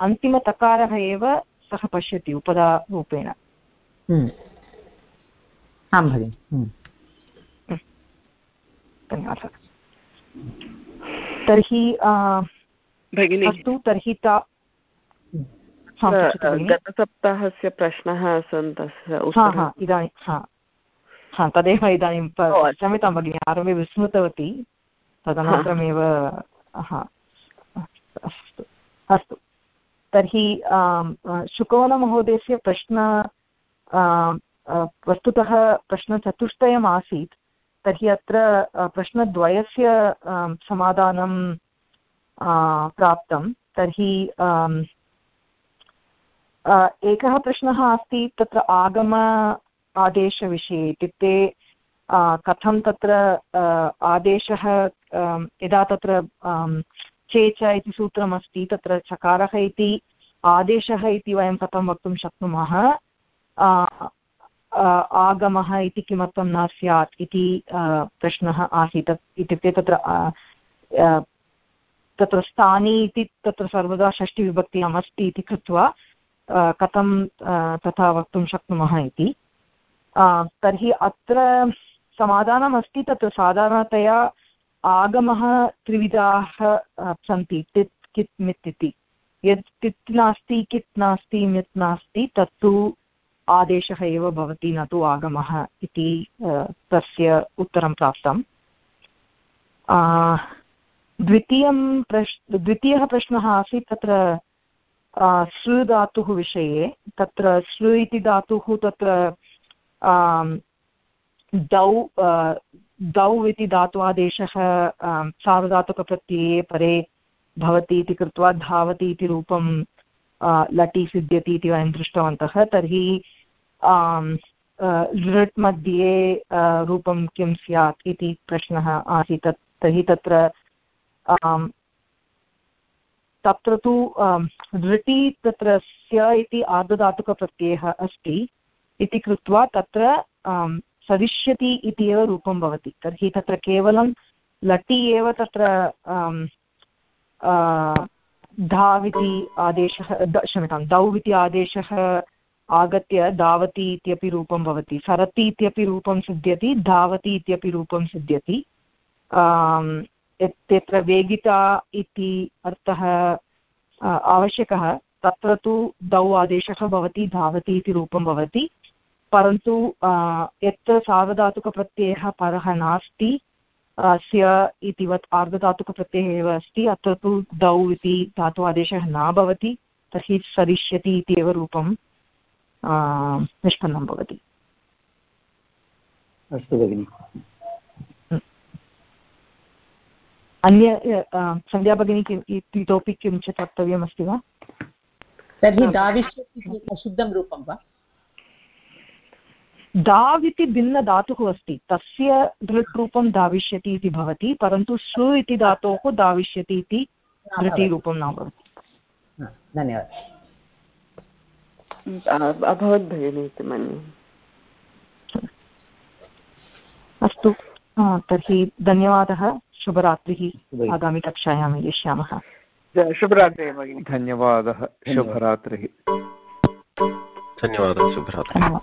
A: अन्तिमतकारः एव सः पश्यति उपदारूपेण।
H: आं भगिनि।
A: धन्यवादः तर्हि
G: भगिनि।
A: अस्तु तर्हि ता
G: गतसप्ताहस्य प्रश्नः आसन् तस्य
A: इदानीं हा। हा तदेव इदानीं क्षम्यतां भगिनि आरम्भे विस्मृतवती। तदनन्तरमेव हा। अस्तु। अस्तु। तर्हि शुकवनमहोदयस्य प्रश्न वस्तुतः प्रश्नचतुष्टयम् आसीत्, तर्हि अत्र प्रश्नद्वयस्य समाधानं प्राप्तं। तर्हि एकः प्रश्नः अस्ति, तत्र आगम आदेशविषये इत्युक्ते कथं तत्र आदेशः यदा तत्र चेच इति सूत्रमस्ति, तत्र चकारः इति, आदेशः इति वयं कथं वक्तुं शक्नुमः? आगमः इति किमर्थं न स्यात् इति प्रश्नः आसीत्। इत्युक्ते तत्र तत्र स्थानी इति, तत्र सर्वदा षष्टिविभक्त्याम् अस्ति इति कृत्वा कथं तथा वक्तुं शक्नुमः इति। तर्हि अत्र समाधानमस्ति तत्र साधारणतया आगमः त्रिविधाः सन्ति। तित्, कित्, मित् इति। यत् तित् नास्ति, कित् नास्ति, मित् नास्ति, तत्तु आदेशः एव भवति, न तु आगमः इति तस्य उत्तरं प्राप्तम् द्वितीयं प्रश्, द्वितीयः प्रश्नः आसीत् तत्र सृ धातुः विषये, तत्र सृ इति धातुः तत्र दौ दौ इति धात्वादेशः सार्वधातुकप्रत्यये परे भवति इति कृत्वा धावति इति रूपं लटि सिद्ध्यति इति वयं दृष्टवन्तः, तर्हि लृट् मध्ये रूपं किं स्यात् इति प्रश्नः आसीत्। तर्हि तत्र तत्र तु लृटि तत्र स्य इति आर्धधातुकप्रत्ययः अस्ति। इति कृत्वा तत्र सदिष्यति इति एव रूपं भवति। तर्हि तत्र केवलं लटि एव तत्र धाव् इति आदेशः क्षम्यतां, दौ इति आदेशः आगत्य धावति इत्यपि रूपं भवति, सरति इत्यपि रूपं सिद्ध्यति, धावति इत्यपि रूपं सिद्ध्यति। यत्र वेगिता इति अर्थः आवश्यकः, तत्र तु दौ आदेशः भवति, धावति इति रूपं भवति। परन्तु यत्र सार्वधातुकप्रत्ययः परः नास्ति स्य इतिवत् आर्धधातुकप्रत्ययः एव अस्ति, अत्र तु दौ इति धातु आदेशः न भवति, तर्हि सरिष्यति इति एव रूपं निष्पन्नं भवति।
F: अस्तु भगिनि।
A: अन्य सन्ध्या भगिनी किम् इतोपि किञ्चित् वक्तव्यमस्ति वा?
H: तर्हि दाविष्यति अशुद्धं रूपं वा?
A: दाव् इति भिन्नधातुः अस्ति। तस्य दृट् रूपं दाविष्यति इति भवति परन्तु सु इति धातोः दाविष्यति इति धृतिरूपं न भवति।
G: धन्यवादः। अभवत् भगिनि इति मन्ये
A: अस्तु तर्हि धन्यवादः शुभरात्रिः आगामिकक्षायां मिलिष्यामः
E: शुभरात्रिः भगिनि।
B: धन्यवादः शुभरात्रिः।
D: धन्यवादः शुभरात्रिः।